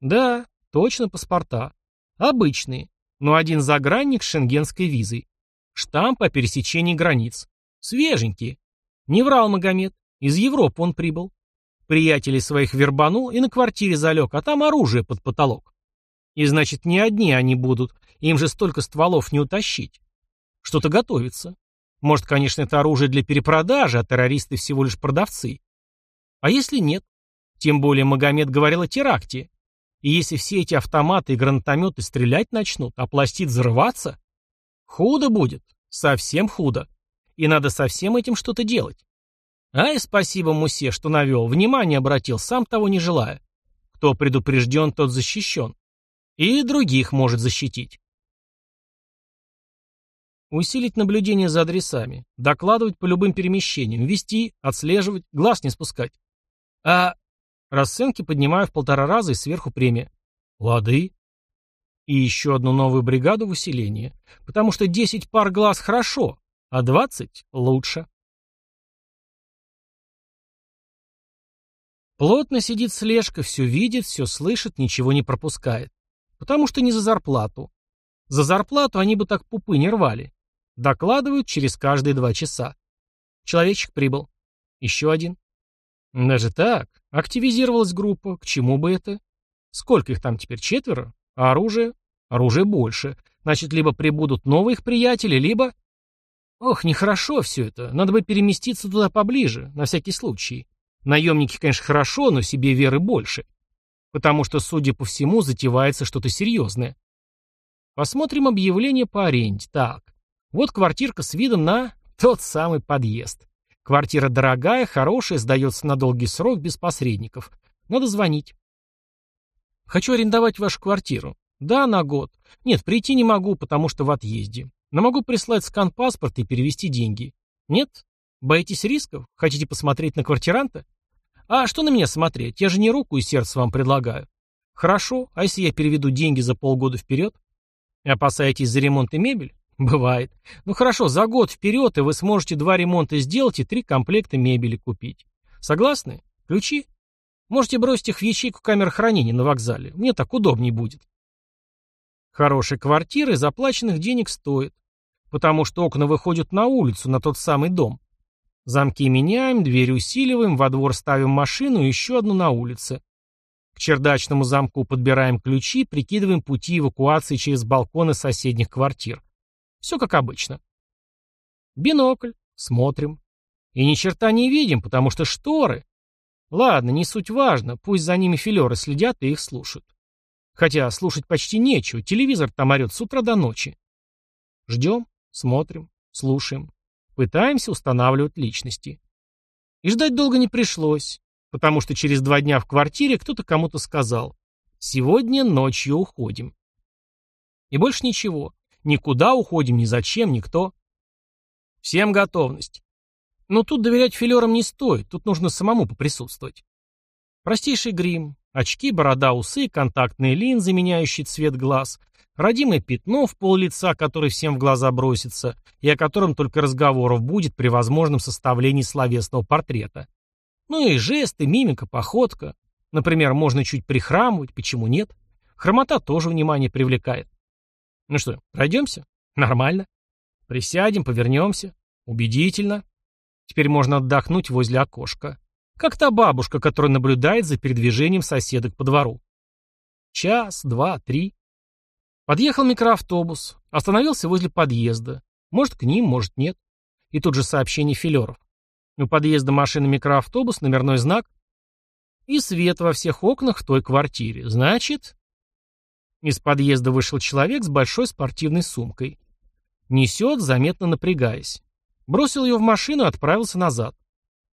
Да, точно паспорта. Обычные, но один загранник с шенгенской визой. Штамп о пересечении границ. Свеженькие. Не врал Магомед. Из Европы он прибыл. Приятелей своих вербанул и на квартире залег, а там оружие под потолок. И значит, не одни они будут. Им же столько стволов не утащить. Что-то готовится. Может, конечно, это оружие для перепродажи, а террористы всего лишь продавцы. А если нет? Тем более Магомед говорил о теракте. И если все эти автоматы и гранатометы стрелять начнут, а пластид взрываться, Худо будет. Совсем худо. И надо со всем этим что-то делать. Ай, спасибо Мусе, что навел, внимание обратил, сам того не желая. Кто предупрежден, тот защищен. И других может защитить. Усилить наблюдение за адресами, докладывать по любым перемещениям, вести, отслеживать, глаз не спускать. А расценки поднимаю в полтора раза и сверху премия. Лады. И еще одну новую бригаду в усиление. Потому что 10 пар глаз хорошо, а 20 лучше. Плотно сидит слежка, все видит, все слышит, ничего не пропускает. Потому что не за зарплату. За зарплату они бы так пупы не рвали. Докладывают через каждые два часа. Человечек прибыл. Еще один. Даже так. Активизировалась группа. К чему бы это? Сколько их там теперь? Четверо? А оружие? Оружие больше. Значит, либо прибудут новые их приятели, либо... Ох, нехорошо все это. Надо бы переместиться туда поближе, на всякий случай. Наемники, конечно, хорошо, но себе веры больше. Потому что, судя по всему, затевается что-то серьезное. Посмотрим объявление по аренде. Так, вот квартирка с видом на тот самый подъезд. Квартира дорогая, хорошая, сдается на долгий срок, без посредников. Надо звонить. Хочу арендовать вашу квартиру. Да, на год. Нет, прийти не могу, потому что в отъезде. Но могу прислать скан паспорта и перевести деньги. Нет? Боитесь рисков? Хотите посмотреть на квартиранта? А что на меня смотреть? Я же не руку и сердце вам предлагаю. Хорошо, а если я переведу деньги за полгода вперед? Опасаетесь за ремонт и мебель? Бывает. Ну хорошо, за год вперед, и вы сможете два ремонта сделать и три комплекта мебели купить. Согласны? Ключи? Можете бросить их в ячейку камер хранения на вокзале. Мне так удобнее будет. Хорошей квартиры заплаченных денег стоит, потому что окна выходят на улицу, на тот самый дом. Замки меняем, дверь усиливаем, во двор ставим машину и еще одну на улице. К чердачному замку подбираем ключи, прикидываем пути эвакуации через балконы соседних квартир. Все как обычно. Бинокль. Смотрим. И ни черта не видим, потому что шторы. Ладно, не суть важно, пусть за ними филеры следят и их слушают. Хотя слушать почти нечего, телевизор там орет с утра до ночи. Ждем, смотрим, слушаем. Пытаемся устанавливать личности. И ждать долго не пришлось. потому что через два дня в квартире кто-то кому-то сказал «Сегодня ночью уходим». И больше ничего. Никуда уходим, ни зачем, никто. Всем готовность. Но тут доверять филерам не стоит, тут нужно самому поприсутствовать. Простейший грим, очки, борода, усы, контактные линзы, меняющие цвет глаз, родимое пятно в пол лица, которое всем в глаза бросится, и о котором только разговоров будет при возможном составлении словесного портрета. Ну и жесты, мимика, походка. Например, можно чуть прихрамывать, почему нет? Хромота тоже внимание привлекает. Ну что, пройдемся? Нормально. Присядем, повернемся. Убедительно. Теперь можно отдохнуть возле окошка. Как та бабушка, которая наблюдает за передвижением соседок по двору. Час, два, три. Подъехал микроавтобус. Остановился возле подъезда. Может, к ним, может, нет. И тут же сообщение филеров. У подъезда машины микроавтобус, номерной знак. И свет во всех окнах в той квартире. Значит... Из подъезда вышел человек с большой спортивной сумкой. Несет, заметно напрягаясь. Бросил ее в машину и отправился назад.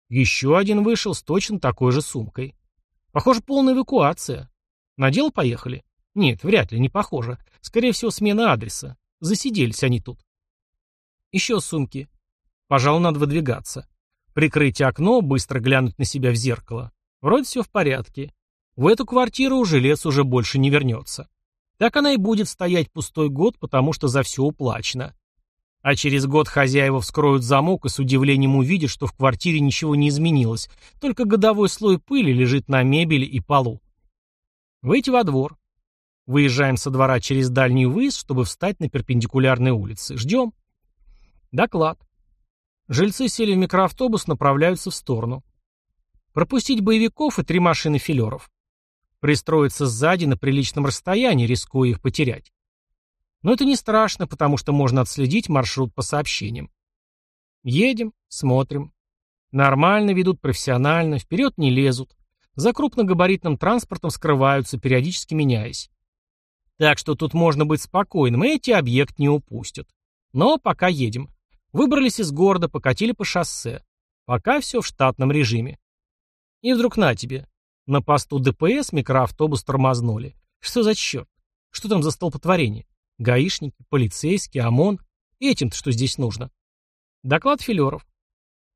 Еще один вышел с точно такой же сумкой. Похоже, полная эвакуация. На дело поехали? Нет, вряд ли, не похоже. Скорее всего, смена адреса. Засиделись они тут. Еще сумки. Пожалуй, надо выдвигаться. Прикрыть окно, быстро глянуть на себя в зеркало. Вроде все в порядке. В эту квартиру жилец уже больше не вернется. Так она и будет стоять пустой год, потому что за все уплачено. А через год хозяева вскроют замок и с удивлением увидят, что в квартире ничего не изменилось, только годовой слой пыли лежит на мебели и полу. Выйти во двор. Выезжаем со двора через дальний выезд, чтобы встать на перпендикулярной улице. Ждем. Доклад. Жильцы сели в микроавтобус, направляются в сторону. Пропустить боевиков и три машины филеров. Пристроиться сзади на приличном расстоянии, рискуя их потерять. Но это не страшно, потому что можно отследить маршрут по сообщениям. Едем, смотрим. Нормально ведут, профессионально, вперед не лезут. За крупногабаритным транспортом скрываются, периодически меняясь. Так что тут можно быть спокойным, и эти объект не упустят. Но пока едем. Выбрались из города, покатили по шоссе. Пока все в штатном режиме. И вдруг на тебе. На посту ДПС микроавтобус тормознули. Что за черт? Что там за столпотворение? Гаишники, полицейские, ОМОН. Этим-то что здесь нужно? Доклад Филеров.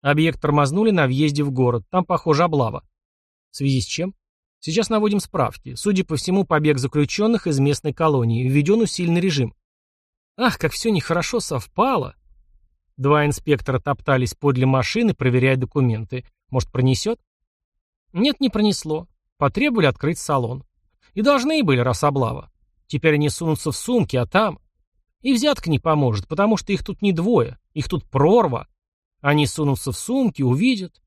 Объект тормознули на въезде в город. Там, похоже, облава. В связи с чем? Сейчас наводим справки. Судя по всему, побег заключенных из местной колонии. Введен усиленный режим. Ах, как все нехорошо совпало. Два инспектора топтались подле машины, проверяя документы. Может, пронесет? Нет, не пронесло. Потребовали открыть салон. И должны были, раз облава. Теперь они сунутся в сумки, а там... И взятка не поможет, потому что их тут не двое, их тут прорва. Они сунутся в сумки, увидят.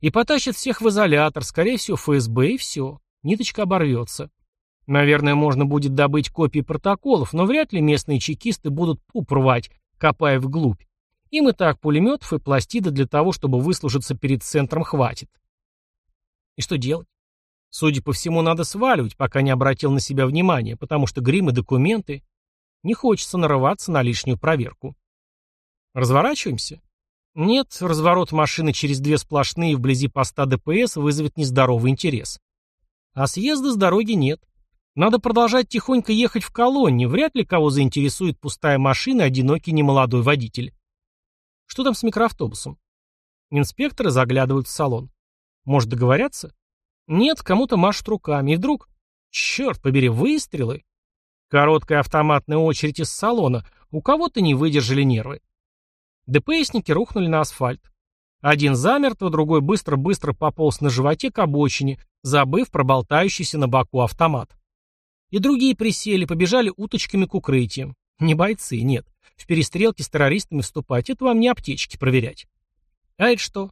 И потащат всех в изолятор, скорее всего, ФСБ, и все. Ниточка оборвется. Наверное, можно будет добыть копии протоколов, но вряд ли местные чекисты будут пуп рвать, копая вглубь. Им и так пулеметов и пластида для того, чтобы выслужиться перед центром, хватит. И что делать? Судя по всему, надо сваливать, пока не обратил на себя внимания, потому что грим и документы... Не хочется нарываться на лишнюю проверку. Разворачиваемся? Нет, разворот машины через две сплошные вблизи поста ДПС вызовет нездоровый интерес. А съезда с дороги нет. Надо продолжать тихонько ехать в колонне, вряд ли кого заинтересует пустая машина и одинокий немолодой водитель. Что там с микроавтобусом? Инспекторы заглядывают в салон. Может договорятся? Нет, кому-то машут руками. И вдруг... Черт побери, выстрелы! Короткая автоматная очередь из салона. У кого-то не выдержали нервы. ДПСники рухнули на асфальт. Один замертво, другой быстро-быстро пополз на животе к обочине, забыв про болтающийся на боку автомат. И другие присели, побежали уточками к укрытиям. Не бойцы, нет. В перестрелке с террористами вступать, это вам не аптечки проверять. А это что?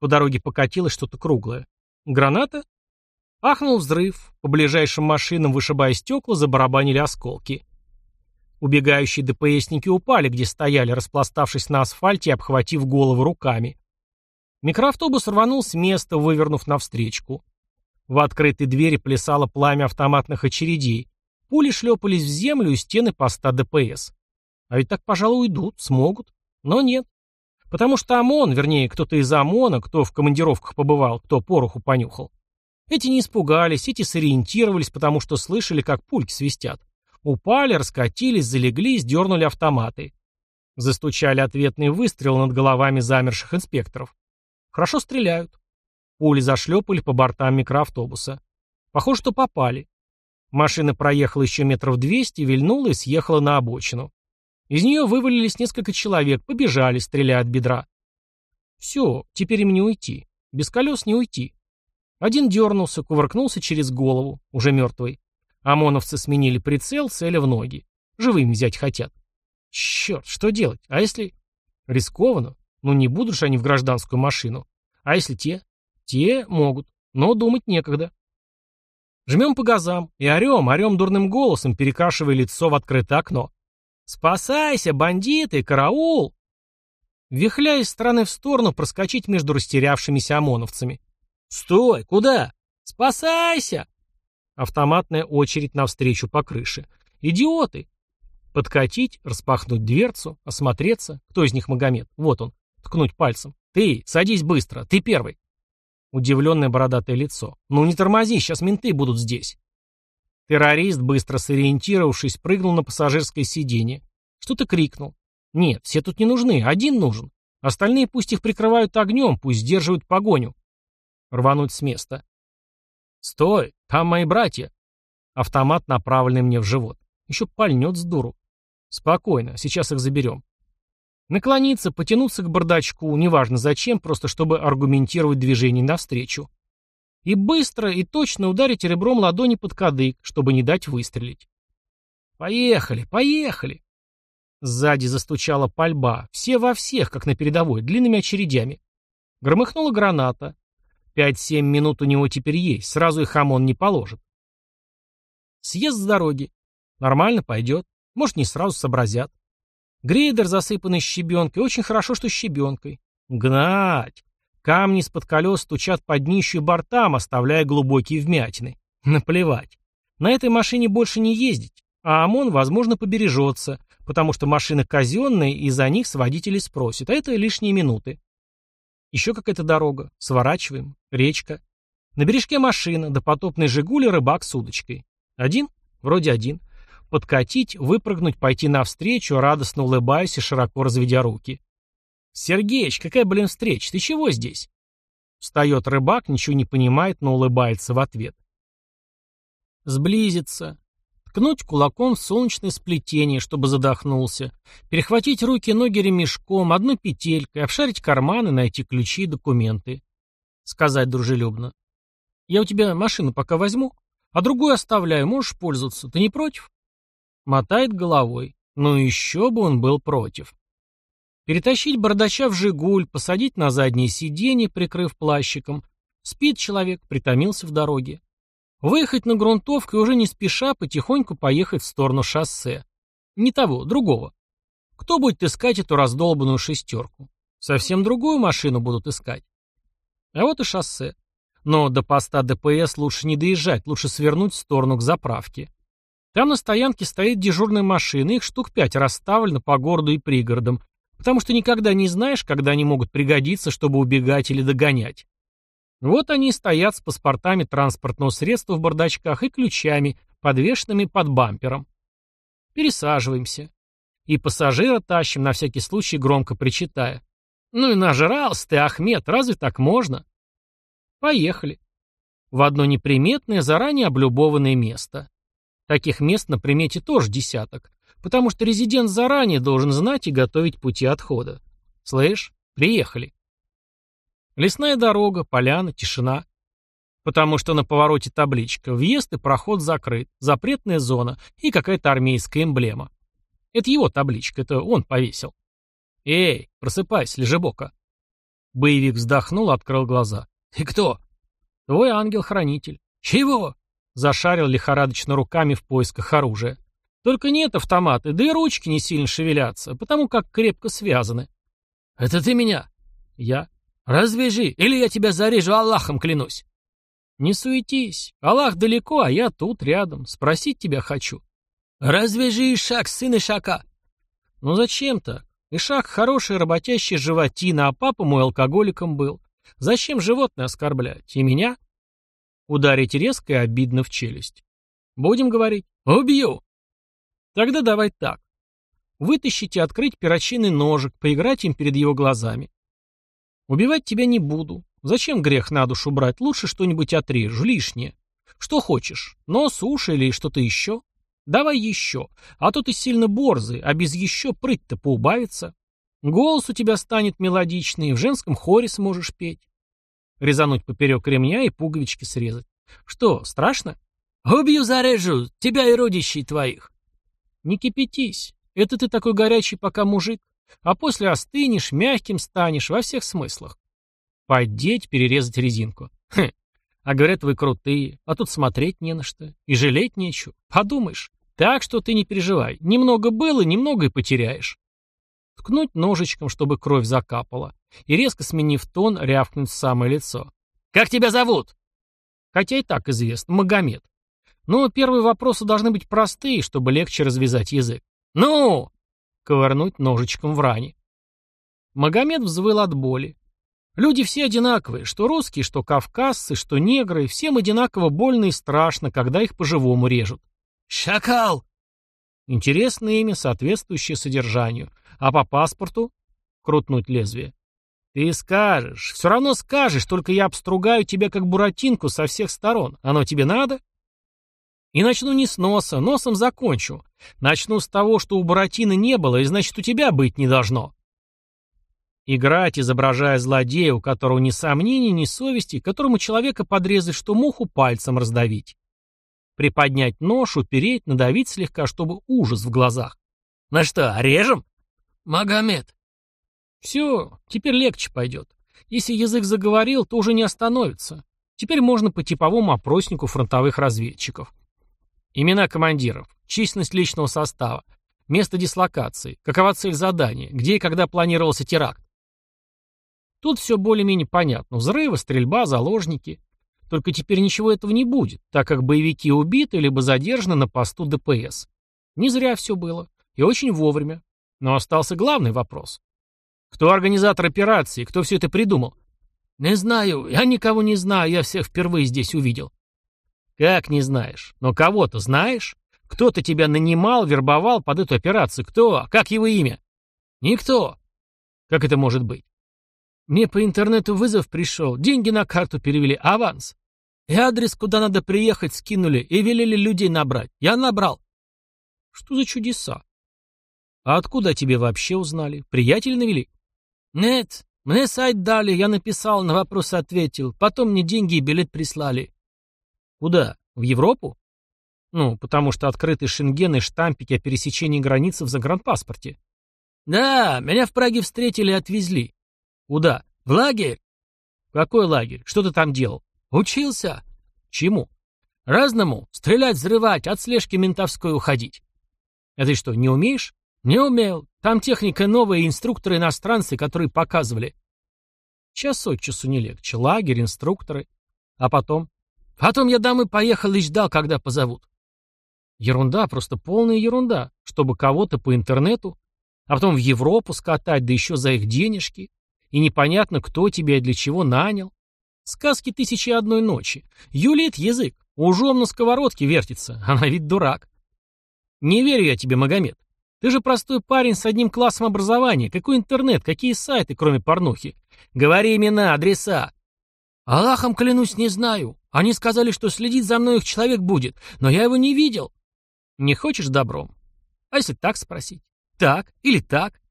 По дороге покатилось что-то круглое. Граната? Ахнул взрыв. По ближайшим машинам, вышибая стекла, забарабанили осколки. Убегающие ДПСники упали, где стояли, распластавшись на асфальте и обхватив голову руками. Микроавтобус рванул с места, вывернув навстречку. В открытой двери плясало пламя автоматных очередей. Пули шлепались в землю и стены поста ДПС. А ведь так, пожалуй, уйдут, смогут. Но нет. Потому что ОМОН, вернее, кто-то из ОМОНа, кто в командировках побывал, кто пороху понюхал. Эти не испугались, эти сориентировались, потому что слышали, как пульки свистят. Упали, раскатились, залеглись, дернули автоматы. Застучали ответные выстрелы над головами замерших инспекторов. Хорошо стреляют. Пули зашлепали по бортам микроавтобуса. Похоже, что попали. Машина проехала еще метров двести, вильнула и съехала на обочину. Из нее вывалились несколько человек, побежали, стреляя от бедра. Все, теперь им не уйти. Без колес не уйти. Один дернулся, кувыркнулся через голову, уже мертвый. ОМОНовцы сменили прицел, целя в ноги. Живыми взять хотят. Черт, что делать? А если... Рискованно. Ну не будут же они в гражданскую машину. А если те? Те могут. Но думать некогда. Жмем по газам и орем, орем дурным голосом, перекашивая лицо в открытое окно. «Спасайся, бандиты! Караул!» Вихляя из стороны в сторону, проскочить между растерявшимися ОМОНовцами. «Стой! Куда? Спасайся!» Автоматная очередь навстречу по крыше. «Идиоты! Подкатить, распахнуть дверцу, осмотреться. Кто из них Магомед? Вот он. Ткнуть пальцем. Ты, садись быстро, ты первый. Удивленное бородатое лицо. Ну не тормози, сейчас менты будут здесь. Террорист, быстро сориентировавшись, прыгнул на пассажирское сиденье. Что-то крикнул. Нет, все тут не нужны, один нужен. Остальные пусть их прикрывают огнем, пусть сдерживают погоню. Рвануть с места. Стой, там мои братья. Автомат, направленный мне в живот. Еще пальнет с дуру. Спокойно, сейчас их заберем. Наклониться, потянуться к бардачку, неважно зачем, просто чтобы аргументировать движение навстречу. И быстро и точно ударить ребром ладони под кадык, чтобы не дать выстрелить. Поехали, поехали. Сзади застучала пальба, все во всех, как на передовой, длинными очередями. Громыхнула граната. Пять-семь минут у него теперь есть, сразу их ОМОН не положит. Съезд с дороги. Нормально пойдет. Может, не сразу сообразят. Грейдер, засыпанный щебенкой, очень хорошо, что щебенкой. Гнать! Камни из-под колес стучат под днищу и бортам, оставляя глубокие вмятины. Наплевать. На этой машине больше не ездить, а ОМОН, возможно, побережется, потому что машины казенные, и за них с водителей спросят, а это лишние минуты. Еще какая-то дорога. Сворачиваем. Речка. На бережке машина, допотопный «Жигули» рыбак с удочкой. Один? Вроде один подкатить, выпрыгнуть, пойти навстречу, радостно улыбаясь и широко разведя руки. «Сергеич, какая, блин, встреча? Ты чего здесь?» Встает рыбак, ничего не понимает, но улыбается в ответ. Сблизиться. Ткнуть кулаком в солнечное сплетение, чтобы задохнулся. Перехватить руки и ноги ремешком, одной петелькой, обшарить карманы, найти ключи и документы. Сказать дружелюбно. «Я у тебя машину пока возьму, а другую оставляю, можешь пользоваться. Ты не против?» Мотает головой. Ну еще бы он был против. Перетащить бардача в «Жигуль», посадить на заднее сиденье, прикрыв плащиком. Спит человек, притомился в дороге. Выехать на грунтовку и уже не спеша потихоньку поехать в сторону шоссе. Не того, другого. Кто будет искать эту раздолбанную шестерку? Совсем другую машину будут искать. А вот и шоссе. Но до поста ДПС лучше не доезжать, лучше свернуть в сторону к заправке. Там на стоянке стоит дежурная машина, их штук пять расставлено по городу и пригородам, потому что никогда не знаешь, когда они могут пригодиться, чтобы убегать или догонять. Вот они стоят с паспортами транспортного средства в бардачках и ключами, подвешенными под бампером. Пересаживаемся. И пассажира тащим, на всякий случай громко причитая. Ну и нажрался ты, Ахмед, разве так можно? Поехали. В одно неприметное, заранее облюбованное место. Таких мест на примете тоже десяток, потому что резидент заранее должен знать и готовить пути отхода. Слышь, приехали. Лесная дорога, поляна, тишина. Потому что на повороте табличка «Въезд и проход закрыт», «Запретная зона» и какая-то армейская эмблема. Это его табличка, это он повесил. «Эй, просыпайся, лежебока». Боевик вздохнул, открыл глаза. «Ты кто?» «Твой ангел-хранитель». «Чего?» Зашарил лихорадочно руками в поисках оружия. Только нет автомата, да и ручки не сильно шевелятся, потому как крепко связаны. «Это ты меня?» «Я». «Развяжи, или я тебя зарежу, Аллахом клянусь». «Не суетись. Аллах далеко, а я тут, рядом. Спросить тебя хочу». «Развяжи, Ишак, сын Ишака». «Ну зачем так? Ишак хорошая работящая животина, а папа мой алкоголиком был. Зачем животное оскорблять? И меня? Ударить резко и обидно в челюсть. Будем говорить? Убью! Тогда давай так. Вытащить и открыть перочинный ножик, поиграть им перед его глазами. Убивать тебя не буду. Зачем грех на душу брать? Лучше что-нибудь отрежу, лишнее. Что хочешь? Нос, уши или что-то еще? Давай еще. А то ты сильно борзый, а без еще прыть-то поубавится. Голос у тебя станет мелодичный, в женском хоре сможешь петь. Резануть поперек ремня и пуговички срезать. Что, страшно? Убью, зарежу, тебя и родичей твоих. Не кипятись. Это ты такой горячий пока мужик. А после остынешь, мягким станешь во всех смыслах. Поддеть, перерезать резинку. Хм. А говорят, вы крутые, а тут смотреть не на что. И жалеть нечего. Подумаешь. Так что ты не переживай. Немного было, немного и потеряешь. Ткнуть ножичком, чтобы кровь закапала. И резко сменив тон, рявкнуть в самое лицо. «Как тебя зовут?» Хотя и так известно. Магомед. Но первые вопросы должны быть простые, чтобы легче развязать язык. «Ну!» — ковырнуть ножичком в ране. Магомед взвыл от боли. Люди все одинаковые, что русские, что кавказцы, что негры, всем одинаково больно и страшно, когда их по-живому режут. «Шакал!» Интересное имя, соответствующее содержанию. А по паспорту? Крутнуть лезвие. Ты скажешь, все равно скажешь, только я обстругаю тебя как буратинку со всех сторон. Оно тебе надо? И начну не с носа, носом закончу. Начну с того, что у Буратино не было, и значит у тебя быть не должно. Играть, изображая злодея, у которого ни сомнений, ни совести, которому человека подрезать, что муху пальцем раздавить. Приподнять нож, упереть, надавить слегка, чтобы ужас в глазах. На что, режем? Магомед. Все, теперь легче пойдет. Если язык заговорил, то уже не остановится. Теперь можно по типовому опроснику фронтовых разведчиков. Имена командиров, численность личного состава, место дислокации, какова цель задания, где и когда планировался теракт. Тут все более-менее понятно. Взрывы, стрельба, заложники. Только теперь ничего этого не будет, так как боевики убиты либо задержаны на посту ДПС. Не зря все было. И очень вовремя. Но остался главный вопрос. Кто организатор операции? Кто все это придумал? Не знаю. Я никого не знаю. Я всех впервые здесь увидел. Как не знаешь? Но кого-то знаешь? Кто-то тебя нанимал, вербовал под эту операцию. Кто? Как его имя? Никто. Как это может быть? Мне по интернету вызов пришел, деньги на карту перевели, аванс. И адрес, куда надо приехать, скинули и велели людей набрать. Я набрал. Что за чудеса? А откуда тебе вообще узнали? Приятели навели? Нет, мне сайт дали, я написал, на вопрос ответил. Потом мне деньги и билет прислали. Куда? В Европу? Ну, потому что открыты шенген и штампики о пересечении границы в загранпаспорте. Да, меня в Праге встретили и отвезли. Куда? В лагерь. Какой лагерь? Что ты там делал? Учился. Чему? Разному. Стрелять, взрывать, от слежки ментовской уходить. А ты что, не умеешь? Не умел. Там техника новая и инструкторы иностранцы, которые показывали. Час от часу не легче. Лагерь, инструкторы. А потом? Потом я домой поехал и ждал, когда позовут. Ерунда, просто полная ерунда, чтобы кого-то по интернету, а потом в Европу скатать, да еще за их денежки. И непонятно, кто тебя и для чего нанял. Сказки тысячи одной ночи. Юлит язык, ужом на сковородке вертится, она ведь дурак. Не верю я тебе, Магомед. Ты же простой парень с одним классом образования. Какой интернет, какие сайты, кроме порнухи? Говори имена, адреса. Аллахом клянусь, не знаю. Они сказали, что следить за мной их человек будет, но я его не видел. Не хочешь добром? А если так спросить? Так или так?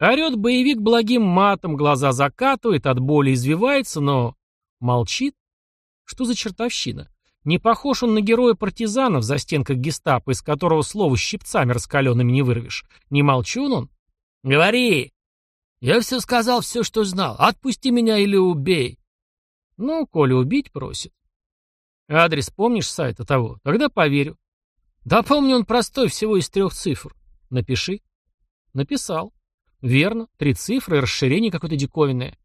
Орет боевик благим матом, глаза закатывает, от боли извивается, но... Молчит? Что за чертовщина? Не похож он на героя-партизана в застенках гестапо, из которого слово щипцами раскаленными не вырвешь. Не молчун он? Говори! Я все сказал, все, что знал. Отпусти меня или убей. Ну, Коля убить просит. Адрес помнишь сайта того? Тогда поверю. Да помню он простой, всего из трех цифр. Напиши. Написал. Верно, три цифры и расширение какое-то диковинное.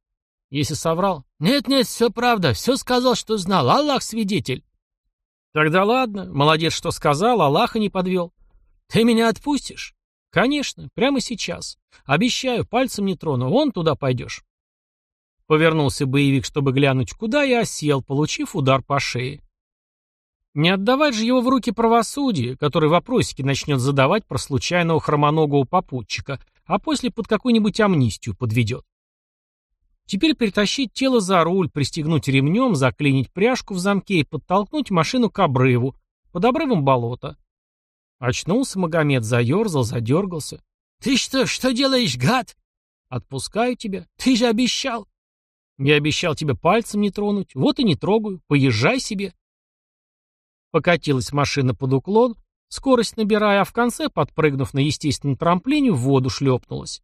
Если соврал. Нет-нет, все правда, все сказал, что знал. Аллах свидетель. Тогда ладно, молодец, что сказал, Аллаха не подвел. Ты меня отпустишь? Конечно, прямо сейчас. Обещаю, пальцем не трону, вон туда пойдешь. Повернулся боевик, чтобы глянуть куда, и осел, получив удар по шее. Не отдавать же его в руки правосудия, который вопросики начнет задавать про случайного хромоногого попутчика, а после под какую-нибудь амнистию подведет. Теперь перетащить тело за руль, пристегнуть ремнем, заклинить пряжку в замке и подтолкнуть машину к обрыву, под обрывом болота. Очнулся Магомед, заерзал, задергался. «Ты что, что делаешь, гад?» «Отпускаю тебя. Ты же обещал». «Я обещал тебе пальцем не тронуть. Вот и не трогаю. Поезжай себе». Покатилась машина под уклон, скорость набирая, а в конце, подпрыгнув на естественном трамплине, в воду шлепнулась.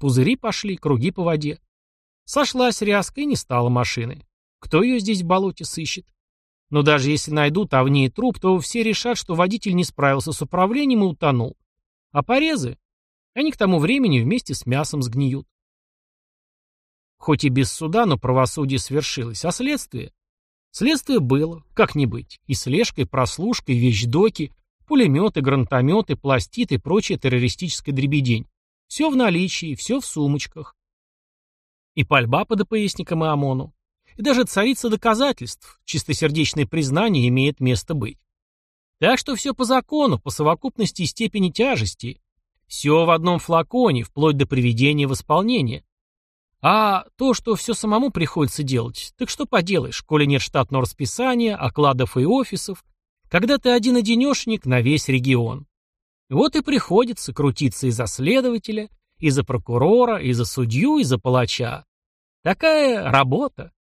Пузыри пошли, круги по воде. Сошлась ряска и не стала машины. Кто ее здесь в болоте сыщет? Но даже если найдут, а в ней труп, то все решат, что водитель не справился с управлением и утонул. А порезы? Они к тому времени вместе с мясом сгниют. Хоть и без суда, но правосудие свершилось. А следствие? Следствие было, как не быть. И слежкой, прослушкой, вещдоки, пулеметы, гранатометы, пластиты и прочая террористическая дребедень. Все в наличии, все в сумочках. И пальба по ДПСникам и ОМОНу. И даже царица доказательств, чистосердечное признание имеет место быть. Так что все по закону, по совокупности и степени тяжести. Все в одном флаконе, вплоть до приведения в исполнение. А то, что все самому приходится делать, так что поделаешь, коли нет штатного расписания, окладов и офисов, когда ты один-одинешник на весь регион. Вот и приходится крутиться и за следователя, и за прокурора, и за судью, и за палача. Такая работа.